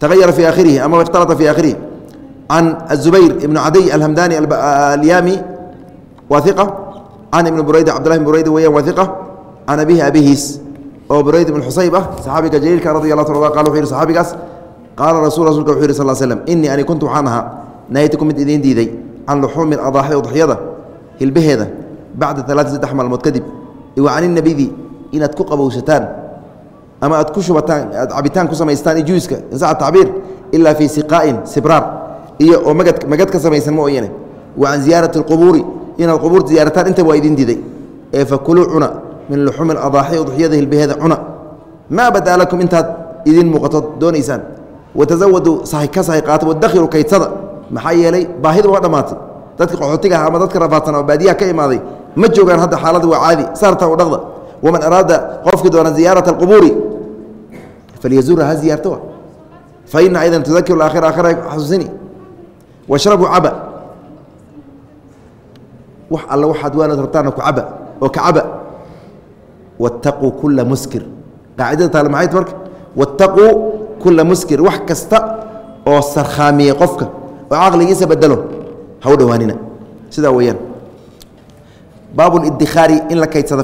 tagayara fii aakhirihi ama ikhtalata fii aakhirihi can azubayr ibnu cadiy alhamdani alyami waa iqa can ibni burayda cabdullahi ibn burayda weeyaan waa iqa can abihi abihiis oo burayda ibn xusayb ah saxaabiga jaliilka radi allah taala qala wuxuu yihi saxaabigaas qaala rasul rasulka wuxuu yihi sal slam inii ani kuntu waxaan ahaa nahaytukum mid idiin diiday can luxuumi adaaxi udxiyada hilbaheeda bacda alaati saddex maalmood kadib wa can inabidi inaad ku qabowsataan ama aad ku shubataan aad cabitaan ku samaystaan ijuuska insaca tacbiir ilaa fii siqaa'in sibraar iyo oo magad magad ka samaysan mooyane wa can ziyaarati اlqubuuri inaad qubuurta ziyaarataan intaba waa idin diiday ee fakuluu cuna min luxuumi adaaxi udxiyada hilbaheeda cuna. Maa badaa lakum intaad idin muuqato doonaysaan. Watazawaduu ka sahay qaata wadakhiru kaydsada. Maxaa yeelay baahida waa dhammaatay dadka qaxootiga ah ama dadka rafaadsan oo baadiyaha ka imaaday ma joogaan hadda xaalada waa caadi saarta u dhaqda. Waman araada qofkii doona ziyaarata alqubuuri falyazuurha ha ziyaarto fa ina aydan tudakiru aakhira aakhira xasuusini washrabuu caba. Wax alle waxaad waanad rabtaana ku caba oo ka caba. Wattaquu kula muskir. Qaacidada taale maxay marka? Wattaquu kula muskir. Wax kasta oo sarkhaamiyey qofka oo caqligiisa bedelo ha u dhowaanina. Sidaa weeyaan baab اdikhaari in la kaydsada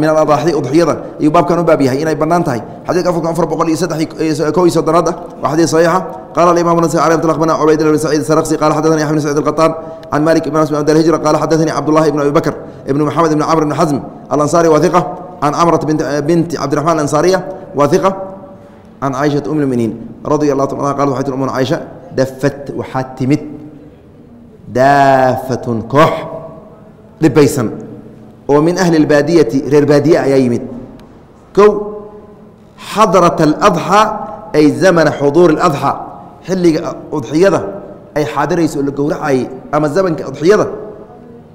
min aadaaxi udxiyada ayuu baabkan u baab yahay inay banaan tahay xadidka afarkun afar boqol iyo saddex ko iyo soddonaad ah waa xadid صaxiixa qala imam nas alي mt bna cubaydillah bn sacid sarqsi qala xadaثani axmed bn sacid الqaطaan can malik ibn anas bn abd الhijra qala xadaثani cabdullahi ibn abi bakr ibn maxamed ibn camr ibn xasm alanصari wa iqa can camrata binti cabdiraxman alanصariya wa iqa can caaishaةa um اlminiin radi اlah ta qal waxay tir umuna caaisha dafat waxaa timid daafatun koox dhibaysan oo min ahli اlbaadiyati reer baadiye ayaa yimid kow xadrat اladxى ay zamana xuduuri اladxى xilliga udxiyada ay xaadirayso oo la gowracayay ama zamanka udxiyada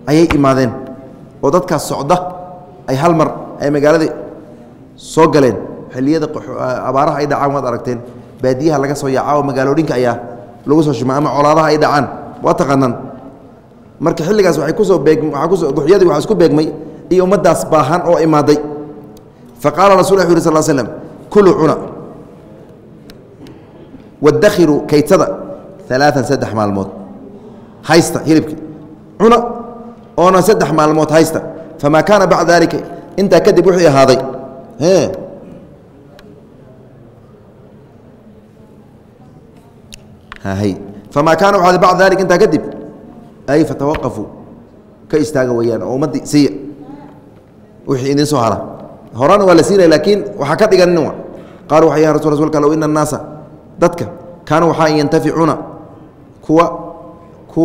ayay imaadeen oo dadkaas socda ay hal mar ay magaaladii soo galeen xilliyada abaaraha ay dhacaan waad aragteen baadiyaha laga soo yaaca oo magaalooyinka ayaa lagu soo shuma ama colaadaha ay dhacaan waa taqaanaan marka xilligaas waay ku soo beeg waaa kuso duxyadii waxaa isku beegmay iyo ummaddaas baahan oo imaaday. Fa qaala rasul wu yh sal slm kuluu cuna. Wadakhiru kaydsada alaaan saddex maalmood. Haysta hilibki cuna. Oona saddex maalmood haysta. Famaa kaana bacda daalika. Intaa kadib wixii ahaaday famaa kaana bacda dalik intaa kadib ay fatawaqafuu ka istaaga weeyaan oo ummaddii siiya wixii idin soo hara horana waa la siinaya laakiin waxaa ka dhiganin wa qaalu waxay yahan rasul rasulka low ina annaasa dadka kaanuu waxaa yantaficuuna kuwa ku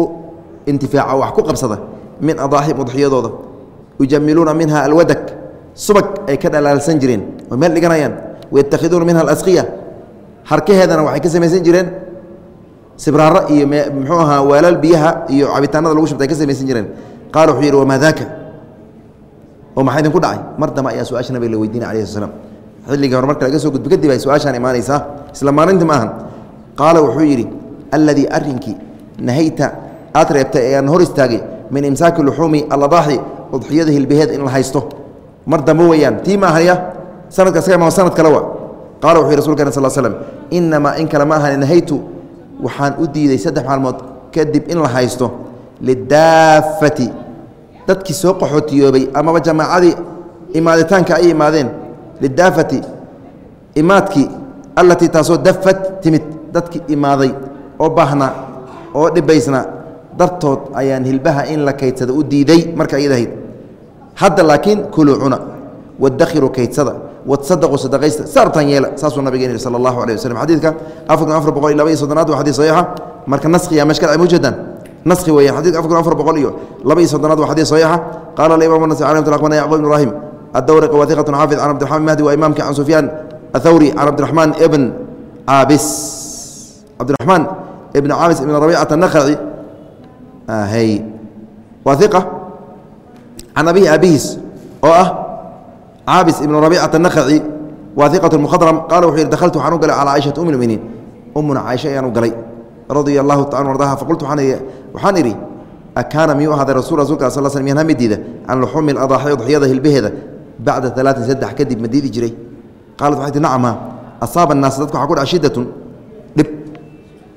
intifaaca wax ku qabsada min adaaxim udxiyadooda yujamiluuna minha alwadak subag ay ka dhalaalsan jireen oo meel dhiganayaan wayatakhiduuna minha alasqiya harkaheedana waxay ka samaysan jireen sibraaro iyo muxuu ahaa weelal biyaha iyo cabitaanada lagu shubta ay ka samaysan jireen. Qaala wuxuu yidhi wamaa daaka oo maxaa idinku dhacay? Mar damba ayaa su'aasha nabiga la weydiinay alayh sl slam marka laga soo gudbo kadib ay su'aashaan imaanaysaa isla maalintii ma ahan. Qaala wuxuu yidhi alladii arrinkii nahayta aad reebtay ee aan hor istaagay min imsaaki luxuumi aladaaxi udxiyada hilbaheed in la haysto. Mar dambe weeyaan tii ma ahaya? Sanadka isaga ma sanad kale qaala wuxuu yhi rasulkeen sal slm inamaa in kale ma ahani nahaytu waxaan u diiday saddex maalmood kadib in la haysto lidaafati. Dadkii soo qaxootiyoobay amaba jamaacadii imaaditaanka ay imaadeen. Lidaafati imaadkii allatii taasoo dafat timid dadkii imaaday oo baahnaa oo dhibaysna dartood ayaan hilbaha in la kaydsada u diiday marka iyadahayd hadda laakiin kuluu cuna wadakhiru kaydsada wasadaqu sadaqaysta saartaan yeela saasuu nabigeeni sal allahu aleh waslm xadiidka afar afar boqol iyo laba iyo soddonaad waa xadii saxiixa. Marka naskiya mashkal ama ujeedaan? Naski weeyaan xadidka afar kun afar boqol iyo laba iyo soddonaad waa xadii saxiixa. Qaala alimaam anasi alayh tlaqbana yacqub ibn ibrahim addawriqa wathiqatun xaafid can abdiraxman mahdi waa imaamka can sufyaan athawri can cabdiraxmaan ibn caabis cabdiraxmaan ibn caabis ibn rabiicata naqraci hay ah, waa hiqa can abihi aabihiis oo ah caabis ibnu rabiicata nakaci waa iqatu mukhadram qaala wuxuu yidhi dahaltu waxaan u galay calaa caaishata um ummuna caaisha ayaan u galay. Radia allahu taala ardaha faqultu waxaan idhi akaana miyuu ahaaday rasul rasulka sal sl miyaan hamidiida can luxuumi adaaxi udxiyada hilbaheeda bacda alaatin saddex kadib ma diidi jiray. Qaalat waxay tii nacama asaaba annaasa dadka waxaa ku dhaca shidatun dhib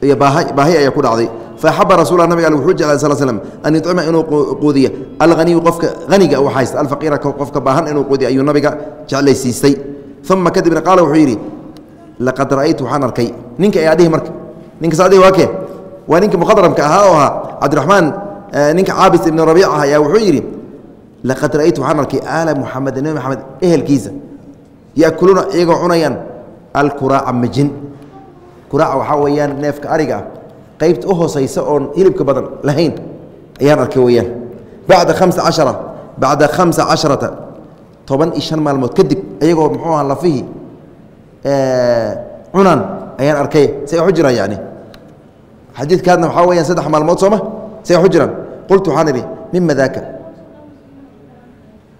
iyo baahi ayaa ku dhacday faaxaba rasuula nabig al wuxuu jeclay sal slm an yucima inuu quudiya alhaniyu qofka haniga u haysta alfaqiira qofka baahan inuu quudiya ayuu nabiga jeclaysiistay uma kadibna qaala wuxuu yidhi laqad ra'aytu waxaan arkay ninka ayaa dhihi marka ninkas adihi waa kee waa ninka mukhadramka ahaa oo ahaa cabdiraxmaan ninka caabis ibn rabiic ah ayaa wuxuu yidhi laqad ra'aytu waxaan arkay aala muxamedin nebi maxamed ehelkiisa yakuluuna iyagoo cunayaan alkuraaca majin kuraaca waxaa weeyaan neefka ariga ah qaybta u hoosaysa oon hilibka badan lahayn ayaan arkay weeyaan. Bacda hamsa cashara bacda khamsa casharata toban iyo shan maalmood kadib iyagoo muxuu aha lafihii cunaan ayaan arkay. Say waxu jiraan yani xadiidkaadna waxaa weyaan saddex maalmood sooma? Say waxu jiraan qultu waxaan idhi mima daaka?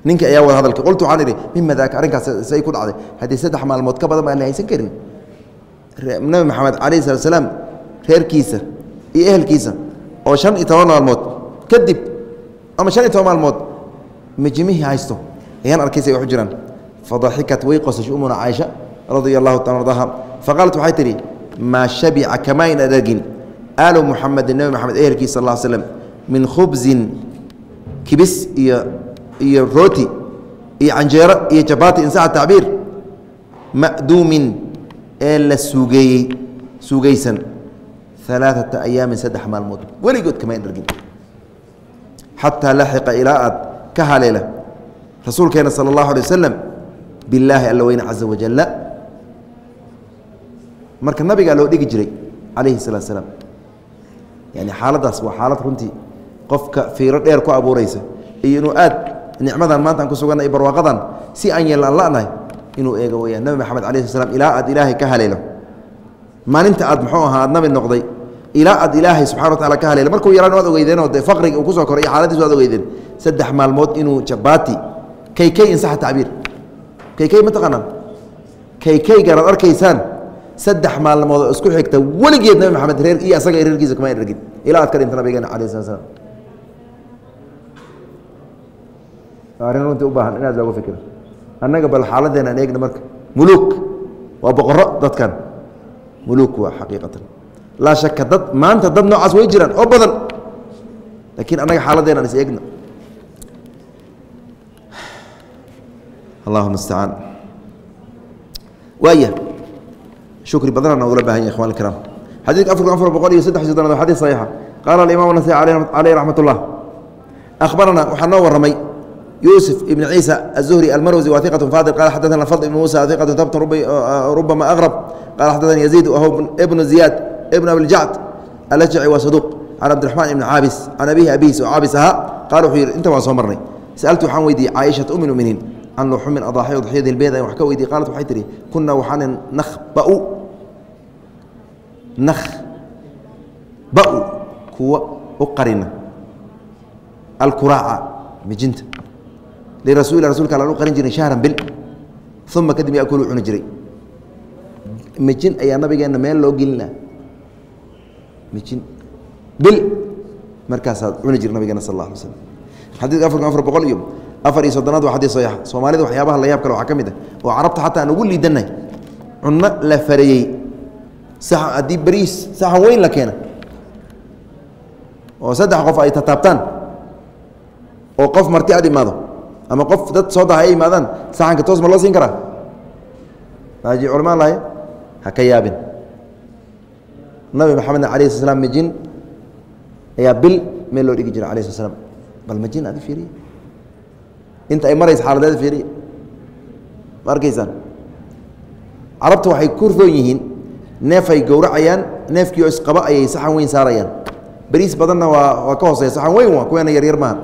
Ninka ayaa wada hadalka qultu waxaan idhi mima daaka? Arrinkaas say ku dhacday. Haddii saddex maalmood ka badan baan la haysan karin. Nabi maxamed calayhi salatu salaam reerkiisa iyo ehelkiisa oo shan iyo toban maalmood kadib ama shan iyo toban maalmood majimihii haysto ayaan arkay say waxu jiraan. Fadaxikat way qosashay umuna caaisha radia allahu taala ardaha faqaalat waxay tidhi maa shabica kamayn adagin. Aalu muxamedin nebi maxamed ehelkiisa sal l slm min khubsin kibis iyo iyo rooti iyo canjeero iyo jabaati insaxa tacbiir ma'duumin ee la suugeeyey suugaysan alaaثata ayaamin saddex maalmood weligood kamayn dhargin xataa laxiqa ilaa aad ka haleela rasuulkeena sala اllahu alay wasalam billaahi alla caza wajalla marka nabigaa loo dhigi jiray calayhi salatu salaam yani xaaladdaas waa xaalad runtii qofka fiiro dheer ku abuuraysa iyo inuu aad nicmadan maanta aan ku suganna iyo barwaaqadan si aan yeelan la'nahay inuu eego weyaan nabi maxamed alai sl slam ilaa aad ilaahay ka haleelo maalinta aad muxuu ahaa aad nabi noqday ilaa aad ilaahay subxana wa taala ka haleelo markuu yaraan waad ogeydeenoo de faqriga uu ku soo koray iyo xaaladiis waad ogeydeen saddex maalmood inuu jabaati. Kaykay insaxa tacbiir. Kaykay ma taqaanaan? Kaykaygan aad arkaysaan saddex maalmood oo isku xigta weligeed nabi maxamed reer iyo asaga reerkiisa kama dhargin ilaa aad ka dhinta nabigeena alayh slat slam arrin runtii u baahan inaad looga fikiro. Annaga bal xaaladdeena aan eegna marka. Muluuk. Waa boqorro dadkan. Muluuk waa xaqiiqatan laa shaka dad maanta dad noocaas way jiraan oo badan. Laakiin annaga xaaladdeenaan is eegna. Allahuma mustacaan waaya shukri badanana ula baahan ya ikhwan ikram xadiidka afar afar boqol iyo saddex iyo waa xadiis saxiixa. Qaala alimaam nasai caleyh raxmat ullah akhbarana waxaa noo warramay yuusuf ibn ciisa aلzuhri almarwsi waa faadil qala xadaana fadl ibn muusa iqat tabtn rubama aqrab. Qala xadaana yaziid wahw ibnu ziyaad. حدثني يزيد وهو ابن زياد ابن أبي الجعد الأشجعي وصدوق عن عبد الرحمن بن عابس عن أبيه أبيس وعابسها قالوا حير أنت ما صمرني سألت عن ويدي عائشة أم المؤمنين عن لحوم من أضاحي وضحية البيض وحكى ويدي قالت وحيتري كنا وحان نخبأ نخ بأ كوا أقرنا الكراعة مجنت lirasuuli rasulka al u qarin jiray shahran bil uma kadib yakulu cuni jiray mijin ayaa nabigeenna meel loo gelina mijin. Bil. Markaasaa cuni jira nabigeena sal alay slam xadiidka afar kun afar boqol mid ah. Oo carabta xataa aan oo oo ma loo ha ka yaabin nabi maxamedna alayh sl slam mijin ayaa bil meel loo dhigi jiray alai sl slam bal majin adi fiiriya inta ay maraysa xaaladeeda fiiriya ma arkaysaan? Carabta waxay ku roon yihiin neef ay gowracayaan neefkii oo isqaba ayay saxan weyn saarayaan. Beriis badanna waa waa ka hooseya saxan weyn waa kuweena yaryar maaha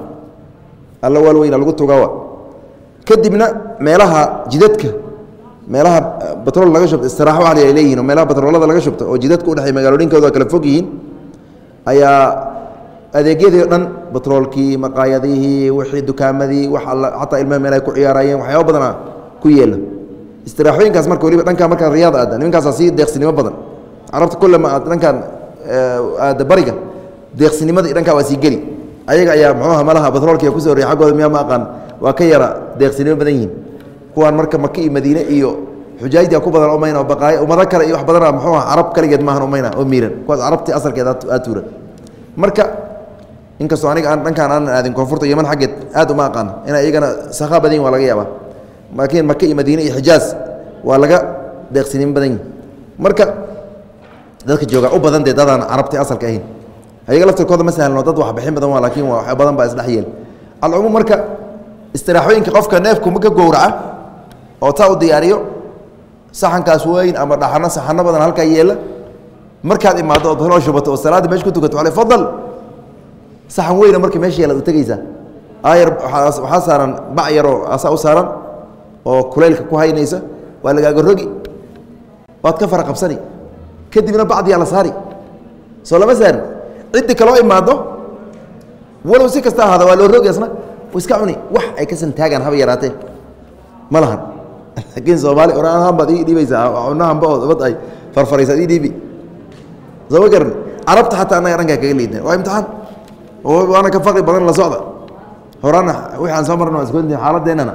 alla waal weyna lagu tugaawa kadibna meelaha jidadka meelaha batrool laga shubto istiraaxo ali ay leeyihiin oo meelaha batroolada laga shubto oo jidadka udhexey magaalooyinkooda kala fog yihiin ayaa adeegyadii dhan batroolkii maqaayadihii wixii dukaamadii wax alla xataa ilmaha meel ay ku ciyaarayeen waxyaaba badana ku yeela. Istiraaxooyinkaas marka waliba dhankaa markaa riyaad aada nimankaasaa sii deeqsinimo badan. Carabta kullema aad dhankaan aada bariga deeqsinimada iyo dhankaa waa sii geli. Ayaga ayaa muxuuha malaha batroolkiiya ku soo xaggooda miyaa ma aqaan? Waa ka yara deeqsinimo badan yihiin kuwaan marka maka iyo madiine iyo xujaajdia ku badan umayna oo baqaayo ummado kale iyo wax badana muxuuha carab kaligeed maahan umayna oo miiran. Kuwaas carabtii asalkeed aa tuuran marka inkastoo aniga aan dhankaan aanan aadin koonfurta yaman xaggeed aad uma aqaano ina iyagana sakhaa badan yihiin waa laga yaabaa. Laakiin maka iyo madiine iyo xijaaz waa laga deeqsinimo badan yihiin marka dadka jooga u badan dee dadaan carabtii asalka ahayn. Ayaga laftirkooda ma sahlno dad waxbixin badan waa laakiin waa wax badan baa isdhex yeel. Alcumuum marka istiraaxooyinka qofka neefku ma gowraca oo taa u diyaariyo saxankaas weyn ama dhaxano saxano badan halkaa yeela. Markaad imaado ood loo shubato oo salaadda meesha ku tukato ale fadal. Saxan weyna marka meesha yeelaad u tegeysaa aayar waxaa saaran bac yaroo asaa u saaran oo kulaylka ku haynaysa. Waa lagaaga rogi. Waad ka fara kadibna bacdiyaa la saari. Soo lama saarin. Ciddi kaloo imaado walow si kasta ahaada waa loo rogi iska cuni. Wax ay ka santaagaan haba yaraatee. Ma lahan laakiin soomaali orahaan baad ii dhiibaysaa cunahanba oo bad ay farfaraysaad ii dhiibi. Soo ma garan carabta xataa annaga dhankaa kaga liidna waa imtixaan. Waana ka faqri badan la socda. Horaana wixi aan soo marna waa isgoontihin xaaladeennana.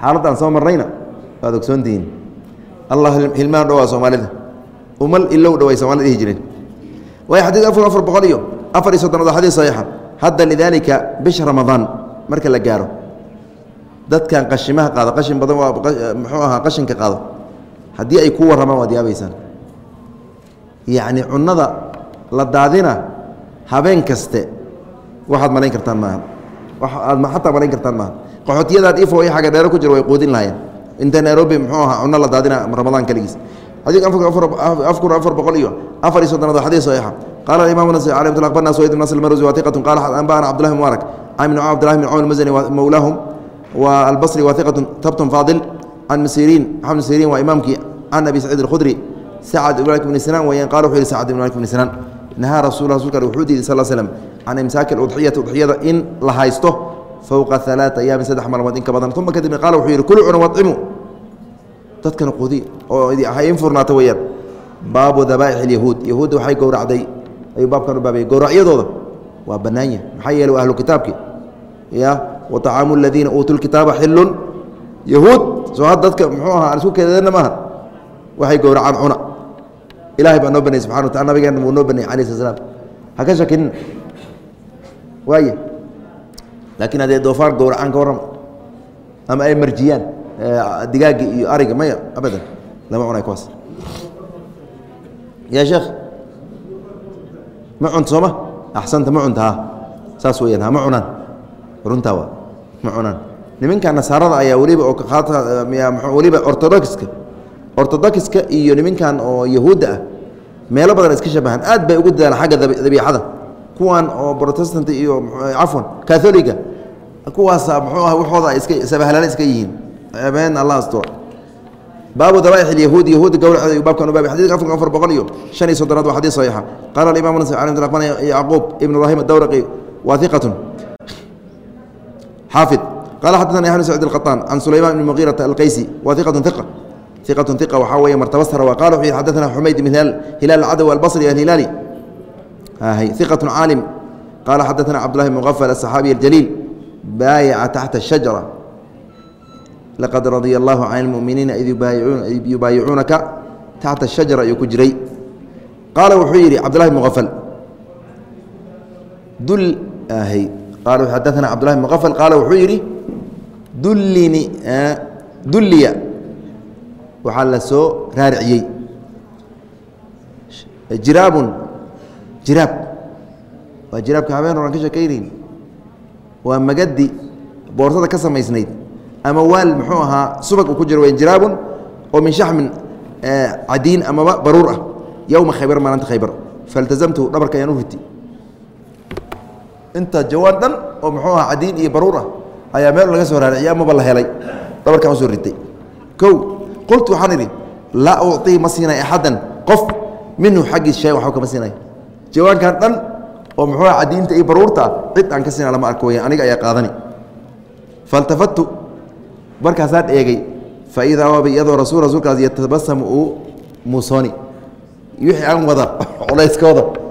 Xaaladda aan soo marnayna waad ogsoontihiin allah hilmaan dhowaa soomaalida. Umal ilow dhow soomaalida dhihi jireen waayo xadiid afar afar boqol iyo afar iyo soddonaad xadiid saxiixa hadda lidaalika bisha ramadaan marka la gaaro dadkan qashimaha qaado qashin badan waa muxuu ahaa qashinka qaado haddii ay ku warramaan waad yaabaysaan yacni cunnada la daadina habeen kaste waxaad malayn kartaan maaha aad xataa malayn kartaan maaha qaxootiyadaan ifo iyo xagga dheero ku jiro way quudin lahaayeen inta nairobi muxuu ahaa cunno la daadina ramadaan keligiis xadiidka afkun afar boqol iyo afar iyo soddonaad waa xadiid saxiixa qaala imam nasri alayh mt aqbarna suwayd ibn nasr marwsi wathiqatun qaala anba'ana cabdullahi mubaarak can ibn cabdillahi bin cawn almazani mawlaahum wa albasri wathiqatun tabtun faadil can masiiriin maxamed masiiriin waa imaamkii can abi saciid alkhudri sacad ibn malik bni sinaan weeyaan qala wuxuu yihi sacad ibn malik bni sinaan nahaa rasul rasulka wuxuu diiday sal slm can imsaaki udxiyati udxiyada in la haysto fowqa alaaa ayaamin saddex maalmood in ka badan uma kadibna qaala wuxuu yihi kulu cuna wadcimu dadkana quudi oo hay in furnaata weeyaan baabu dabaaix اlyahuud yahuudda waxay gowracday ayuu baabkan u baabaya gowracyadooda waa bannaanya maxaa yeele waa ahlu kitaabki ya wa طacaamu aladiina uutuu lkitaaba xilun yahuud soo had dadka muxuu ahaa aan isku keedana maaha waxay gowracaan cuna ilahay baa noo banayay subxana wataala nabigeena wuu noo banayay alayh sla slam ha ka shakinin waay laakiin haddee doofaar gowracaan ka warram ama ay marjiyaan digaaga iyo ariga maya abadan lama cunay kuwaas ya sheekh ma cunto sooma axsanta ma cunta ha saas weyaan ha ma cunaan runtaa waa ma cunaan. Niminka nasaarada ayaa weliba oo weliba ortodoxka ortodoxka iyo niminkan oo yahuudda ah meelo badan iska shabahan aad bay ugu dadaalaan xagga dabiicada. Kuwan oo protestant iyo cafwan catholiga kuwaasa muxuu ah waxooda ay iska sabahlaala iska yihiin. Been allah astura baabu dabaaix اyahuud yahuud gowraceeda yu baabkan u baabay xadidka afar afar boqol iyo shan iyo soddonaad waa xadiis saxiixa qaala alimam nas alay aqbana yacquub ibn ibrahim adawraqi wa hiqatun xaafid qaala xaddaana yaxn sacid alqaطaan can sulayman bni muqiirata alqaysi waa iqatun iqa iqatun iqa waxaa weeye martaba sar waa qala wuxuu yihi xaddaana xumayd ibn hilaal alcadawi albasri alhilaali iqatun caalim qaala xadaana cabdullahi mugafal asaxaabiy aljaliil baayaca taxta shajara laqad radia allahu can اlmuminiina id yubaayicuunaka taxta shajara ayuu ku jiray qaala wuxuu yidhi cabdullahi mugafal dul ahy qala xadaثana cabdullahi bn muqafal qaala wuxuu yidhi dullini dulliya waxaa la soo raariciyey jiraabun jiraab waa jiraabka habeen horan ka sheekaynayn waa magadi boorsada ka samaysnayd ama waal muxuu ahaa subag uu ku jiro waa jiraabun oo min shaxmin cadiin amaba baruur ah yowma khaybar maalinta khaybar faltazamtu dhabarka ayaan u riti inta jawaan dhan oo muxuu ahaa cadiin iyo baruur ah ayaa meel laga soo raariciya amaba la helay. Dhabarkaan u soo ritay. Kow qultu waxaan idhi laa ucطii ma siinay axadan qof minhu xaggiis shay waxba kama siinay. Jawaankan dhan oo muxuu aha cadiinta iyo baruurta cid aan ka siina lama arko weya aniga ayaa qaadani. Faltafattu markaasaan eegay faidaa waaba iyadoo rasul rasuulkaas yatabasamu uu muusooni wixii aan wada [LAUGHS] culayskooda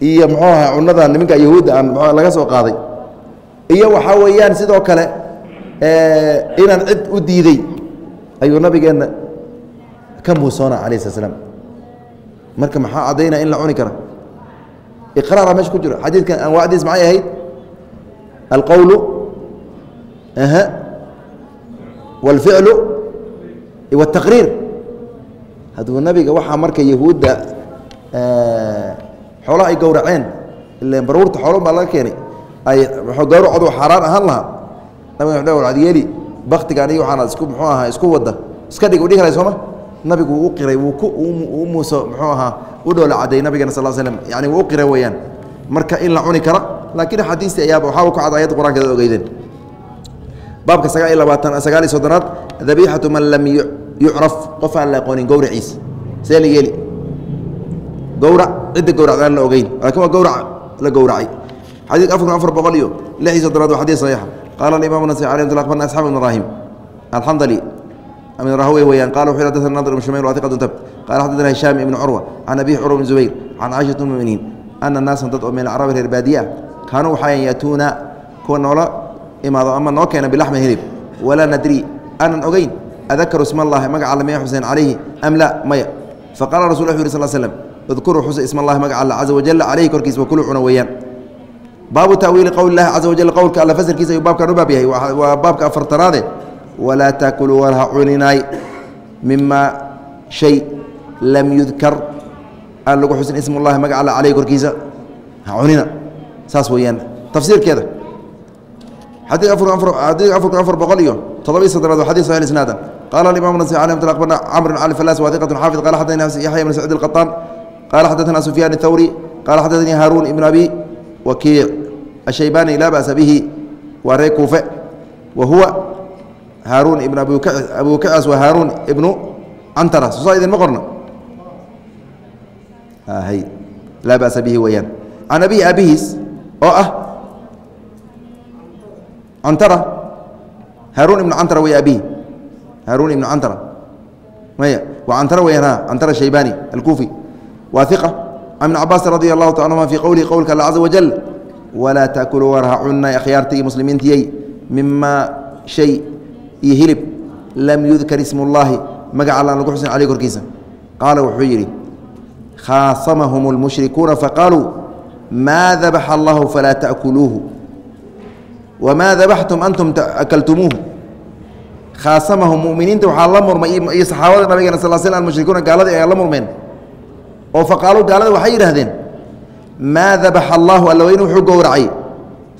iyo muxuu ahaa cunada nimanka yahuudda aan m laga soo qaaday. Iyo waxaa weeyaan sidoo kale inaan cid u diiday ayuu nabigeenna ka muusoona alayh slat slam marka maxaa caddaynaya in la cuni kara iqraara meesha ku jiro. Xadiidkan anwaacdiis maxay ahayd? Alqowlu aha wاlficlu wاtaqriir hadduu nabiga waxaa marka yahuudda xoolaha ay gowraceen. Ilan baruurta xoolo baa laga keenay. Ay gawracoodu xaaraan ahaan lahaa. Nabiga ad yeeli baktiga aniga waxaana isku muxuu ahaa isku wada iska dhig udhihi kara sooma? Nabigu wuu u qiray wuu ku u muuso muxuu ahaa u dhoola caday nabigana sal slm yani wuu u qiray weeyaan. Marka in la cuni kara laakiin xadiistii ayaaba waxaaba ku cad ayadda qur'anka ad ogeydeen. Baabka sagaal iyo labaatan sagaal iyo soddonaad dabiixatu man lam yucraf qof aan la aqoonin gowraciis see la yeeli gowrac cidda gowracdaan la ogeyn laakiin waa gowrac la gowracay xadiidka afar kun afar boqol iyo lix iyo soddonaad waa xadiis saxiixa qaala alimaam nasai alayh mt abarna asxaab ibn ibrahim alxandali من rahوي weyaan qال وu xdثna نضر بن شmayل وثقة تbt qال xdثna هiشhام بن cروة عن أbي cروة بن زبير عن cاشhaة المؤمiنiin أنa ناaسa dad oo min acrاabi reer baadiya kaanuu waxaa yatuuna kuwa noola imaado ama noo keena bilaxmi hilib walaa nadri aanan ogeyn adakaru isma اllahi magaca alle maya xuseen calayhi am la maya faqala rasul u yh sl slm اdkuruu xusa isma اllahi magaca alle caزa wajل calayhi korkiisa wakulu cuna weeyaan baabu taawiili qowl اlahi caزa wajل qowlka alle fasirkiisa ayuu baabkan u baab yahay waa baabka afartanaade walaa taakuluu war ha cuninaay mima shay lam yudkar aan lagu xusin ism ullahi magac alla caleyh korkiisa ha cunina saas weeyaan tafsiirkeeda xadii xadiidka afar kun afar boqol iyo toddobiy soddonaad waa xadis saxix isnaada qaala alimaam nasi alih mt akbarna camr bn cali falas wadiqat xaafid qala xadana yaxya bn sacid alqaطaan qala xadaثna sufyaan الthawri qala xadaثani haaruun ibn abi wakiic ashaybani laa ba'sa bihi waa ree kuufe wa huwa haaruun ibn abu kacas waa haaruun ibnu cantara soo saa idinma qorna hy laa ba'sa bihi weeyaan can abihi abihiis oo ah cantara haaruun ibnu cantara way abihi haaruun ibnu cantara maya waa cantara weyaan ha cantara shaybani alkuufi waa iqa can ibn cabaas radia allahu ta anuma fii qowlihi qowlka alla caza wajal walaa taakuluu warhacunna akhyaartii muslimiintiyey mimaa shay iyo hilib lam yudkar ismullaahi magaca alla aan lagu xusin caleyh korkiisa qaala wuxuu yidhi khaasamahum اlmushrikuuna faqaaluu maa dabaxa allahu falaa taakuluuhu wamaa dabaxtum antum akaltumuuhu khaasamahum muminiinta waxaa la murmay iyo saxaabada nabigeena sal sl mushrikuuna gaaladii ayaa la murmeen oo faqaaluu gaalada waxay yidhaahdeen maa dabaxa allahu alla weyne wuxuu gowracay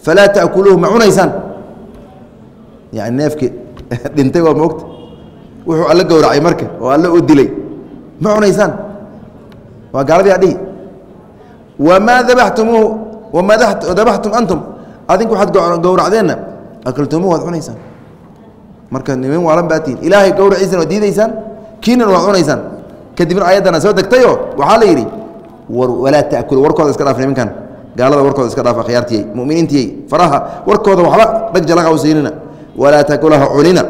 falaa taأkuluuhu ma cunaysaan? Yani neefki [LAUGHS] dhintay waa moogta. Wuxuu alla gowracay marka oo alla u dilay ma cunaysaan? Waa gaaladii adhihi wamaa dabaxtumuuhu wamaa dabaxtum antum? Adinku waxaad gowracdeenna akaltumuuhu waad cunaysaan. Marka nimin waalan baatiin ilaahay gowraciisana waad diidaysaan? Kiinan waad cunaysaan kadibna ayaddana soo degtayoo waxaa la yidhi walaa taakulu warkooda iska dhaaf niminkan. Gaalada warkooda iska dhaaf akhyaartiyey muminiintiyey faraha. Warkooda waxba dhag jalaqa u siinina. Walaa takulaha cunina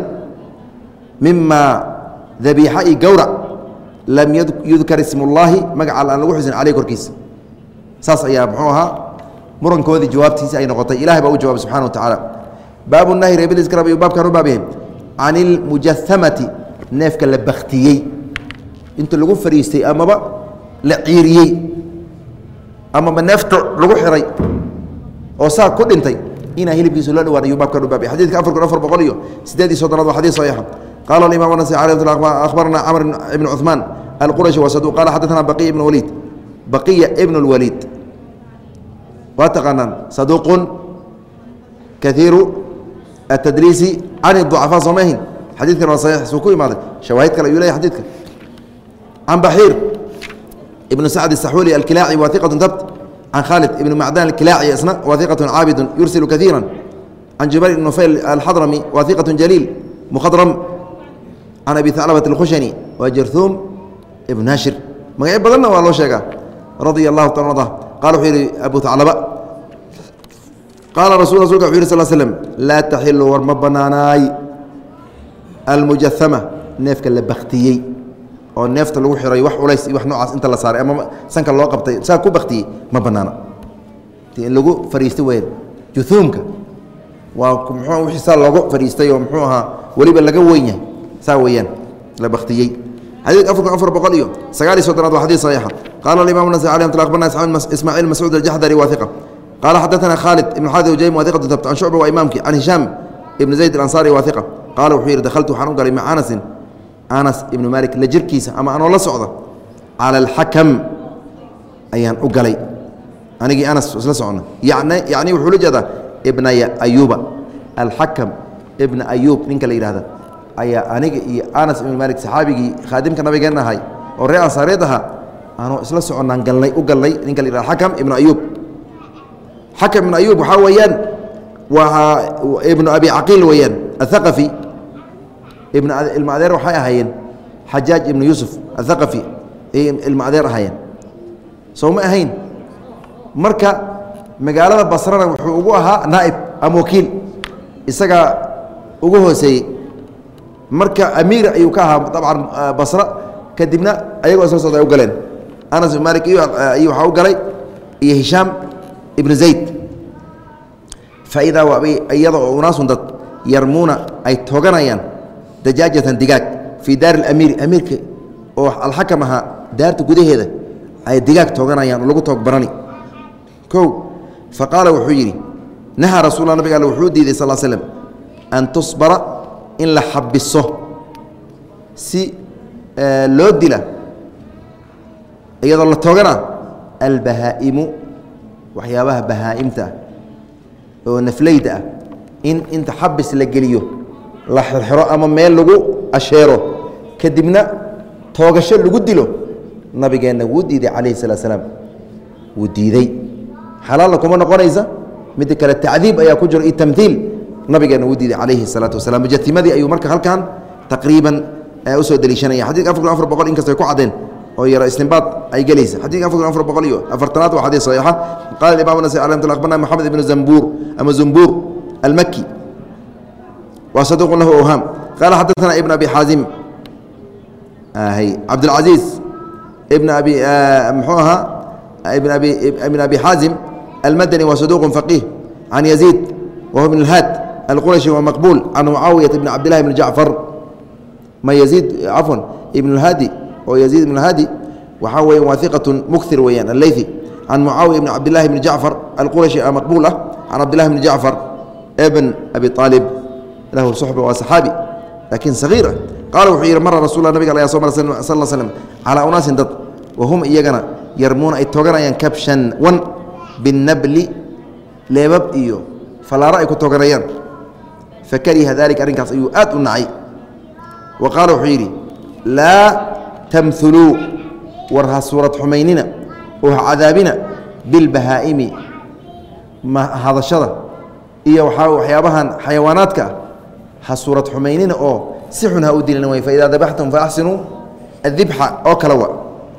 mima dabiixa i gowrac lam yudkar ism ullaahi magaca aan lagu xusin caleyh korkiisa. Saas ayaa muxuu ahaa murankoodii jawaabtiisi ay noqotay. Ilahay baa u jawabay subxana wa tacaala baabu nahyi reebadiiskarab iyuu baabkan u baab can ilmujahamati neefka la baktiyey inta lagu fariistay amaba la ciiriyey amaba neefta lagu xiray oo saa ku dhintay inaa hilibkiisu loo dhawaan ayuu baabkan u baabay xadidka afar kun afar boqol iyo sideed iyo soddonaad waa xadis saxiixa qala alimam anasi alay akhbarana camr ibn cuثmaan alqurashi wa saduq qala xadaثna baqiya ibn waliid baqiya ibn اlwaliid waa taqaanaan saduuqun kaiiru atadriisi can ducafaa sooma ahin xadiidkan waa saxiix suu ku imaaday shawaahid kale ayuu leyahy xadidka can baxiir ibnu sacd الsaxweli alkilaaci wa iqaة tabt can khaalid ibn macdan alkilaaci isna wa iqaة caabidu yursilu kaiira can jubayr ibn nufayl alxadrami wa iqaة jaliil mukhadram can abi haclabat اlkhushani wa jarhuum ibn hashir magacyo badanna waa loo sheegaa radia اllahu ta arda qala wuxuu yihi abu haclaba qaala rasul rasulka wuxu yih sl slm laa taxilu war ma banaanaay almujaama neefka la baktiyey oo neefta lagu xiray wax culays wax noocaas inta la saaray ama sanka loo qabtay saa ku baktiyey ma banaana. In lagu fariistay weyaan juhuumka waa mxuu wixii saa loogu fariistay oo muxuu ahaa weliba laga weyn yahay saa weeyaan la baktiyey xadiidka afar kun afar boqol iyo sagaal iyo soddonaad waa xadiid saxiixa qaala alimaam nasai alih mt akhbarna ismaaciil mascuud aljaxdari waa iqa qaala xadaثana khaalid ibn xaadi ujaym waa iqatu tabt can shucba waa imaamki can hishaam ibn zayd alansaari waa iqa qaala wuxuu yidhi dakhaltu waxaan u galay maca anasin anas ibnu malik la jirkiisa ama anoo la socda cala alxakam ayaan u galay. Anigii anas isla socona yacni wuxuu la jeedaa ibnaya ayuuba alxakam ibna ayuub ninka la yidhahda ayaa aniga iyo anas ibnu malik saxaabigii khaadimka nabigeen ahay oo reer ansaareed ahaa anoo isla soconaan galnay u galnay ninka la yihahda xakam ibnu ayuub xakam ibnu ayuub waxaa weeyaan waa ibnu abi caqiil weeyaan athaqafi ilma adeer waxay ahaayeen xajaaj ibnu yuusuf athaqafi ay ilma adeer ahaayeen. Soo ma ahayn? Marka magaalada basrana wuxuu ugu ahaa naa'ib ama wakiil. Isagaa ugu hooseeyey. Marka amiir ayuu ka ahaa dabcan basra. Kadibna ayagoo isla socda ay u galeen. Anas ibn malik iyo waxaa u galay. Iyo hishaam ibnu zayd. Faidaa waabay iyada oo unaasun dad yarmuuna ay tooganayaan dajaajatan digaag fii daari اamiiri amiirka oo alxakam ahaa daarta gudaheeda ay digaag tooganayaan oo lagu toog o faqaala wuxuu yidhi nahaa rasul nabig alle wuxuu diiday sal slm an tusbara in la xabiso si loo dila iyadoo la toogana albahaa'imu waxyaabaha bahaa'imta ah oo nafleyda ah in inta xabis la geliyo la xirxiro ama meel lagu asheero kadibna toogasho lagu dilo nabigeenna wuu diiday calayhi salaa slaam wuu diidey xalaalna kuma noqonaysa. Midda kale tacdiib ayaa ku jiro iyo tamhiil nabigeenna wuu diiday calayhi salaatu wasalam mujatimadii ayuu marka halkan taqriiban u soo deliishanaya xadidka afar kun afar boqol inkastoo ay ku caddeen oo yaro istinbaad ay gelaysa xadidka afar kun afar boqol iyo afartanaad waa xadiis saxiixa. Qala imam nasai alah mt akhbarna moxamed ibnu zambuur? Ama zumbuur almaki وصدوق له أوهام قال حدثنا ابن أبي حازم هي عبد العزيز ابن أبي محوها ابن أبي ابن أبي حازم المدني وصدوق فقيه عن يزيد وهو من الهاد القرشي ومقبول عن معاوية بن عبد الله بن جعفر ما يزيد عفوا ابن الهادي ويزيد بن الهادي وحاوي واثقة مكثر ويان الليثي عن معاوية بن عبد الله بن جعفر القرشي مقبولة lahu صuxba waa saxaabi laakiin sagiir ah qaala wuxuu yidhi mara rasul nabig ala sal l slm calaa unaasin dad wa hum iyagana yarmuuna ay toganayaan kabshan wan binabli leebab iyo falaaro ay ku toganayaan. Fakariha dalika arrinkaas ayuu aad u nacay. Wa qaala wuxuu yidhi laa tamuluu war ha suurad xumaynina oo ha cadaabina bilbahaa'imi hadashada iyo waxyaabahan xayawaanaadka ah suurad xumaynina oo si xun ha u dilina way faidaa dabaxtum faaxsinuu adibxa oo kale wa.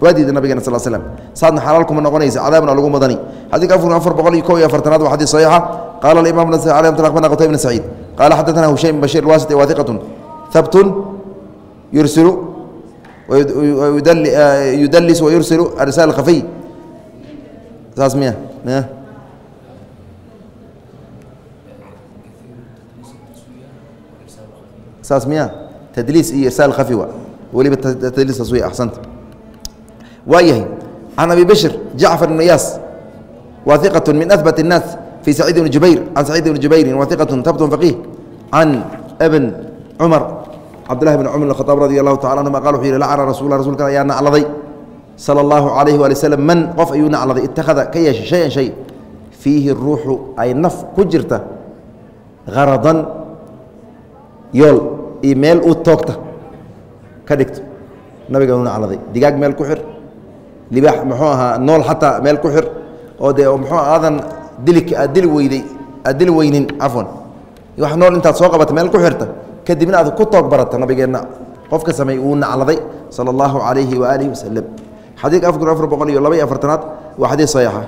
Waa diida nabigena sal slm saadna xalaal kuma noqonaysa cadaabna lagu mudani. Xadidka afar boqol iyo kow iyo afartanaad waa xadiis saxiixa qaala alimaam akhbarna qutayb bn saciid. Qaala xadaثana hushaym bn bashir alwasiti wahiqatun habtun yursilu yudallis wayursilu arsaal khafiy saas miya saas miya tdliis iyo irsaal khafi wa weliba tdliis taswiya axsanta waa yahay can abi bashir jacfar ibn iyaas wa iqaة min ahbat الnaas fi saciid ibni jubayr can saciid ibni jubayrin wa iqaة tabtun faqih can bn cumar cabdillahi bn cumar khaaab radi allahu tacala anhuma qal wuxuu yihi lacana rasul rasulka ayaa nacladay salى اllahu alayh wali wslam man qof ayuu nacladay ittakhada ka yeeshay shayan shay fiihi ruuxu ay naf ku jirta haradan yool iyo meel u toogta. Ka dhigto. Nabiga u nacladay digaag meel ku xir. Libaax muxuu ahaa nool xataa meel ku xir. Oo dee muxuu aadan dili aad dili weyday aad dili weynin cafwan. Wax nool intaad soo qabata meel ku xirta kadibna aad ku toog barata nabigeenna. Qofka sameey uu nacladay sala allahu calayhi waaalihi wasalam xadiidka afar kun afar boqol iyo laba afartanaad waa xadiid saxiixa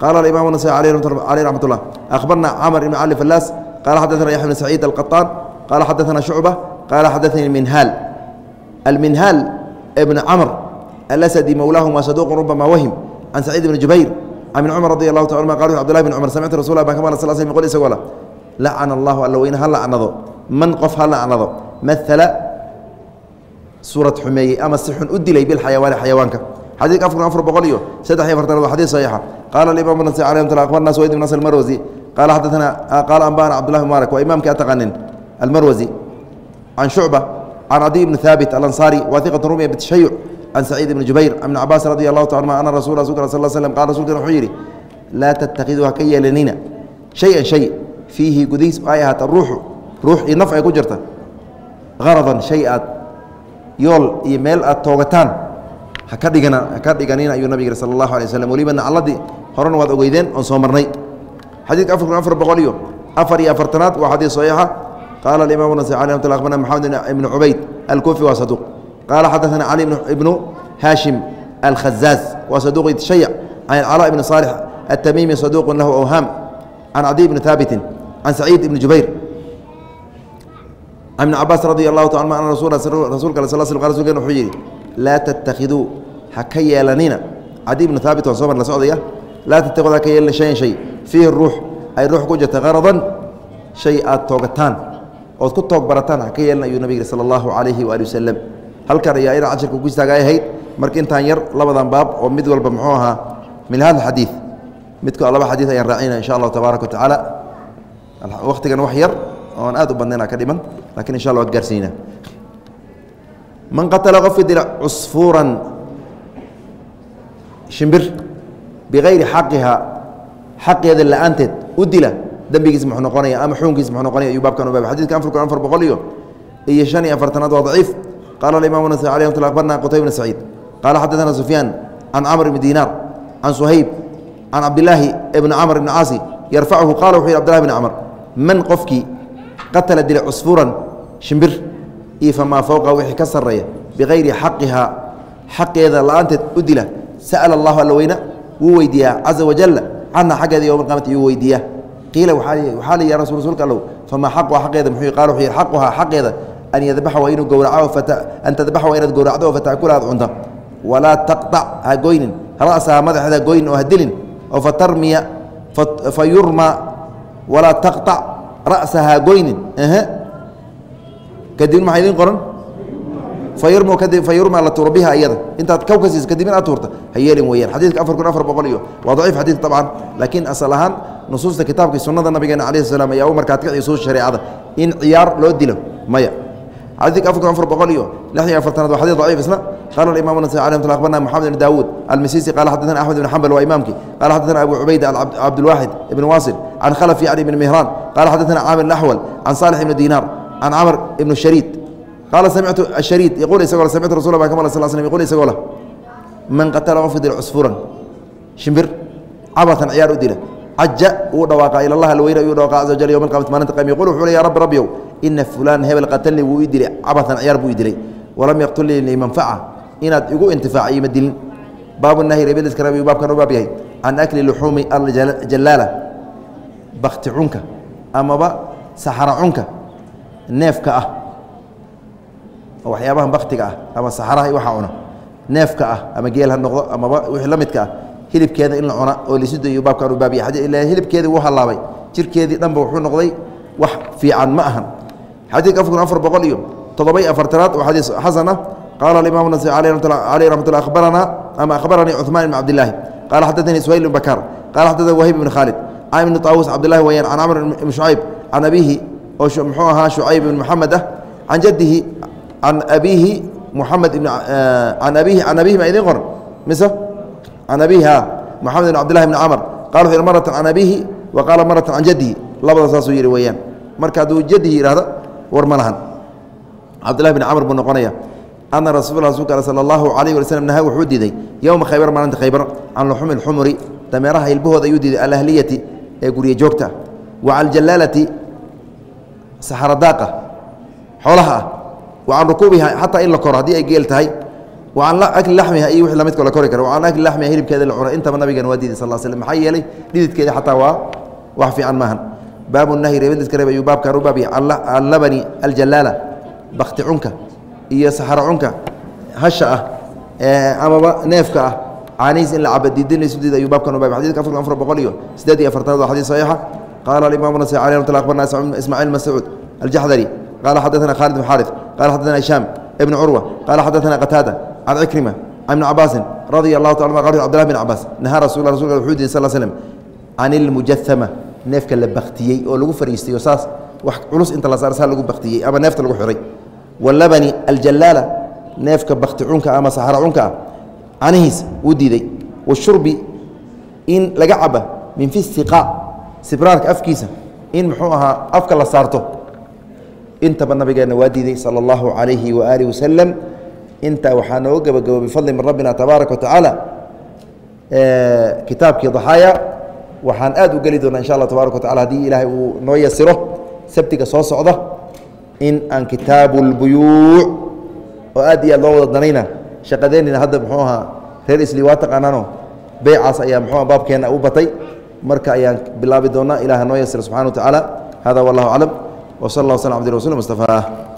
qaala alimaam nasai aleyh raxmat ullah akhbarna camr ibn cali fallaas qaala xadaثana yaxya bn saciid alqaطaan qaala xadaثana shucba qaala xadaثani minhaal alminhaal ibn camr alasadi mowlaahuma saduuqun rubama wahim can saciid ibni jubayr can ibn cumar radi allahu ta anuma qal abdulahi bn cumar samictu rasul baan ka maqla sal sl qol isagoo la lacana allahu alla weyne ha lacnado man qof ha lacnado maala suurad xumeeyey ama si xun u dilay bilxayawaani xayawaanka xadiidka afar kun afar boqol iyo saddex iyo afartanaad waa xadiid saxiixa qaala alimaam nasi alayh mt akbarna suwayd ibn nasr almarwasi qaala xadaثana qaala anbana cabdullahi mubaarak waa imaamkii ataqanin almarwasi can shucba can cadi ibni haabit alansaari wahiqatu rumiya bitashayuc can saciid ibni jubayr ibn cabaas radi allahu ta anuma ana rasul rasulka sal slm qala rasulkan wuxuu yidhi laa tattakiduu ha ka yeelanina shay-an shay fiihi gudihiis ay ahaata ruuxu ruux iyo naf ay ku jirta haradan shay aad yool iyo meel aad toogataan haka dhigana haka dhiganina ayuu nabig sala allahu alay waslm weliba nacladii horena waad ogeydeen oon soo marnay. Xadiidka afar kun afar boqol iyo afar iyo afartanaad waa xadiid saxiixa qala imam bna mamed ibn cubayd alkufi waa saduq qaala xadaana cali ibnu haashim alkhazaaz waa saduq shayac can aclaa ibni saalix atamimi saduqun lahu awhaam can cadiy bni haabitin can saciid ibni jubayr ibn cabaas radi allahu ta anma rasuulka al sl sl rsulken wuxuu yidhi laa tattakhiduu ha ka yeelanina cadiy ibnu haabit waa soomar la socdaya laa tattakhiduu ha ka yeelanina shayan shay fiihi ruux ay ruux ku jirta qaradan shay aad toogataan ood ku toog barataan ha ka yeelan ayuu nabig yidhi sala allahu calayhi waali wasalam halkan ayaa ayada casharka ku istaagay ahayd marka intaan yar labadan baab oo mid walba muxuu ahaa min hada xadiid midka laba xadiid ayaan raacinaa insha allahu tabaaraka watacaala wakhtigan wax yar oon aad u badnayn ka dhiman lakiin insha allah waad gaarsiina man qatala qofkii dila cusfuuran shimbir bikayri xaqihaa xaqeeda la'aanteed u dila dembigiis muxuu noqonaya ama xukunkiis muxuu noqonaya ayuu baabkan u xadidka afar kun afar boqol iyo iyo shan iyo afartanaad waa daciif. Qaala alimaam nasai alayh mat akbarna qutayb bn saciid. Qaala xadaثana sufyaan can camr ibni diinaar can suhayb can cabdilaahi ibni camr ibni caasi yarfachu qala wuxuu yih abdillahi bn camr man qofkii qatala dila cusfuuran shimbir iyo famaa fowqa wixii ka sarreeya bikayri xaqihaa xaqeeda la'aanteed u dila sa'ala allahu alla weyna wuu weydiiyaa caza wajalla canha xaggeeda yowma alqiyamati yuu weydiiyaa qiila waxaa la ya rasuulka allow famaa xaquha xaqeeda? Muxuu qaala wuxuu yihi xaquhaa xaqeeda an yadbaxa waa inuu gowraco an tadbaxa waa inaad gowracdo oo fataakula aad cunta. Walaa taqطac ha goynin ra'saha madaxeeda ha goynin oo ha dilin oo fatarmiya fa yurma walaa taqطac ra'saha ha goynin. Kadibna maxaa idiin qoran fayurma kadib fayurma la tuuro biha iyada intaad kaw ka siiso kadibna aad tuurta ha yeelin weeyaan xadiidka afar kun afar boqol iyo waa daciif xadiidka dabcan laakiin asal ahaan nusuusta kitaabka sunnada nabigeena alayhi salaam ayaa u markaad kaci usuus shareecada in ciyaar loo dilo maya xadiidka afar kun afar boqol iyo lix iyo afartanaad waa xadiid daciif isna قال الإمام النسائي عليه رحمة الله أخبرنا محمد بن داود المسيسي قال حدثنا أحمد بن حنبل وإمامك قال حدثنا أبو عبيدة عبد الواحد بن واصل عن خلف يعني بن مهران قال حدثنا عامر الأحول عن صالح بن دينار عن عمر بن الشريد qaala samictu ashariid yaquul isagoo samictu rasul ba kamal sal slm yaquul isagoo leh man qatala qof dila cusfuran shimbir cabatan ciyaar u dila caja uu dhawaaqa ila allah alweyne uu dhawaaqa caza wajal yowma alqiyamati maalinta qiyam yaquul wuxuu le ya rabbi rabbiyow ina fulaan hebel qatalni wuu ii dilay cabatan ciyaar buu ii dilay walam yaqtul manfaca inaad igu intifaaca iima dilin baabu nahi reebeliska rabi baabkan baab yahay can akli luxuumi aljalaala bakti cunka amaba saxara cunka neefka ah oo waxyaabaha baktiga ah ama saxaraha i waxa cuna neefka ah ama geel ha noqdo amaba wixii la midka ah hilibkeeda in la cuna oo lisu dayo baabkaan u baabiya ila hilibkeedii wuu hallaabay jirkeedii dhanba wuxuu noqday wax fiican ma ahan. Xadiidka afkun afar boqol iyo toddobaiy afartanaad oo xadiis xasan ah qaala alimaam nasri caleyh raxmatullah akhbarana ama akhbaranii cuثmaan ibn cabdillaahi qala xadanii suhayl ibn bakaar qala xadana wahib ibn khaalid can ibni taawus cabdillahi weyaan can camr ibn shucayb can abihi oo muxuu ahaa shucayb ibn maxamed ah can jaddihi an abihi muamed eh, an abihi an abihi ma idin qoran? Mise? An abihi moxamed ibn cabdillahi bn camr qala wuxu yidhi maratan can abihi wa qaala maratan can jaddihi. Labada saasuu yidhi weeyaan. Marka hadduu jaddihi yidhahda war ma lahan. Cabdillahi bn camr buu noqonaya ana rasu rasuulka al sala allahu calayh wali slm naha wuxuu diiday yowma khaybar maalinta khaybar can luxumi lxumri dameeraha ilbahooda ayuu diiday alahliyati ee gurya joogta wa caljalaalati saxaradaaqa xoolaha ah wa can rukuubiha xataa in la koro haddii ay geel tahay. Can akli laxmiha iyo wixii lamidkoo la kori kara wa can akli laxmiha hilibkeeda la cuna. Intaba nabigan waa diiday sal slm maxaa yeelay dhididkeeda xataa waa wax fiican maahan. Baabu nahyi reebadiska reeb ayuu baabkan u baabiyay can labani aljalaala bakti cunka iyo saxaro cunka hasha ah amaba neefka ah caanihiis in la caba diidinaysu diid ayuu baabkan u baabiyay xadidka afar afar boqol iyo siddeed iyo afartanaad waa xadiis saxiixa. Qaala alimaam nasai alih ramat akhbarna ismaaciil mascuud aljaxdari qaala xadaثana khalid bn xaarif qala xadaثana hishaam ibn curwa qaala xadaثana qataada can cikrima can ibni cabaasin radia allahu taala qa cbdillah bin cabaas nahaa rasul rasulka wuxuu diiday sal slm can ilmujahama neefka la baktiyey oo lagu fariistay oo saas wax culus inta la saar saa lagu baktiyey ama neefta lagu xiray walabani aljalaala neefka bakti cunka ama saxaro cunka ah canihiis wuu diiday washurbi in laga caba min fi istiqaa sibraarka afkiisa in muxuu ahaa afka la saarto intaba nabigeenna waa diiday sala allahu calayhi waaalih wasalam intaa waxaa nooga gebagabo bifadli min rabbina tabaaraka watacaala kitaabkii daxaaya. Waxaan aad u geli doonaa insha allah tabarak watacala haddii ilaahay uu noo yasiro sabtiga soo socda in aan kitaabu اlbuyuuc oo aad iyo aad loo wada danayna shaqadeennina hadda muxuu ahaa reer isli waa taqaanaano beycaas ayaa muxuua baabkeenna u batay. Marka ayaan bilaabi doonaa ilaah noo yasiro subxana wa tacaala. Hada wallahu aclam sal اllah wslam abdi rasul mustafaah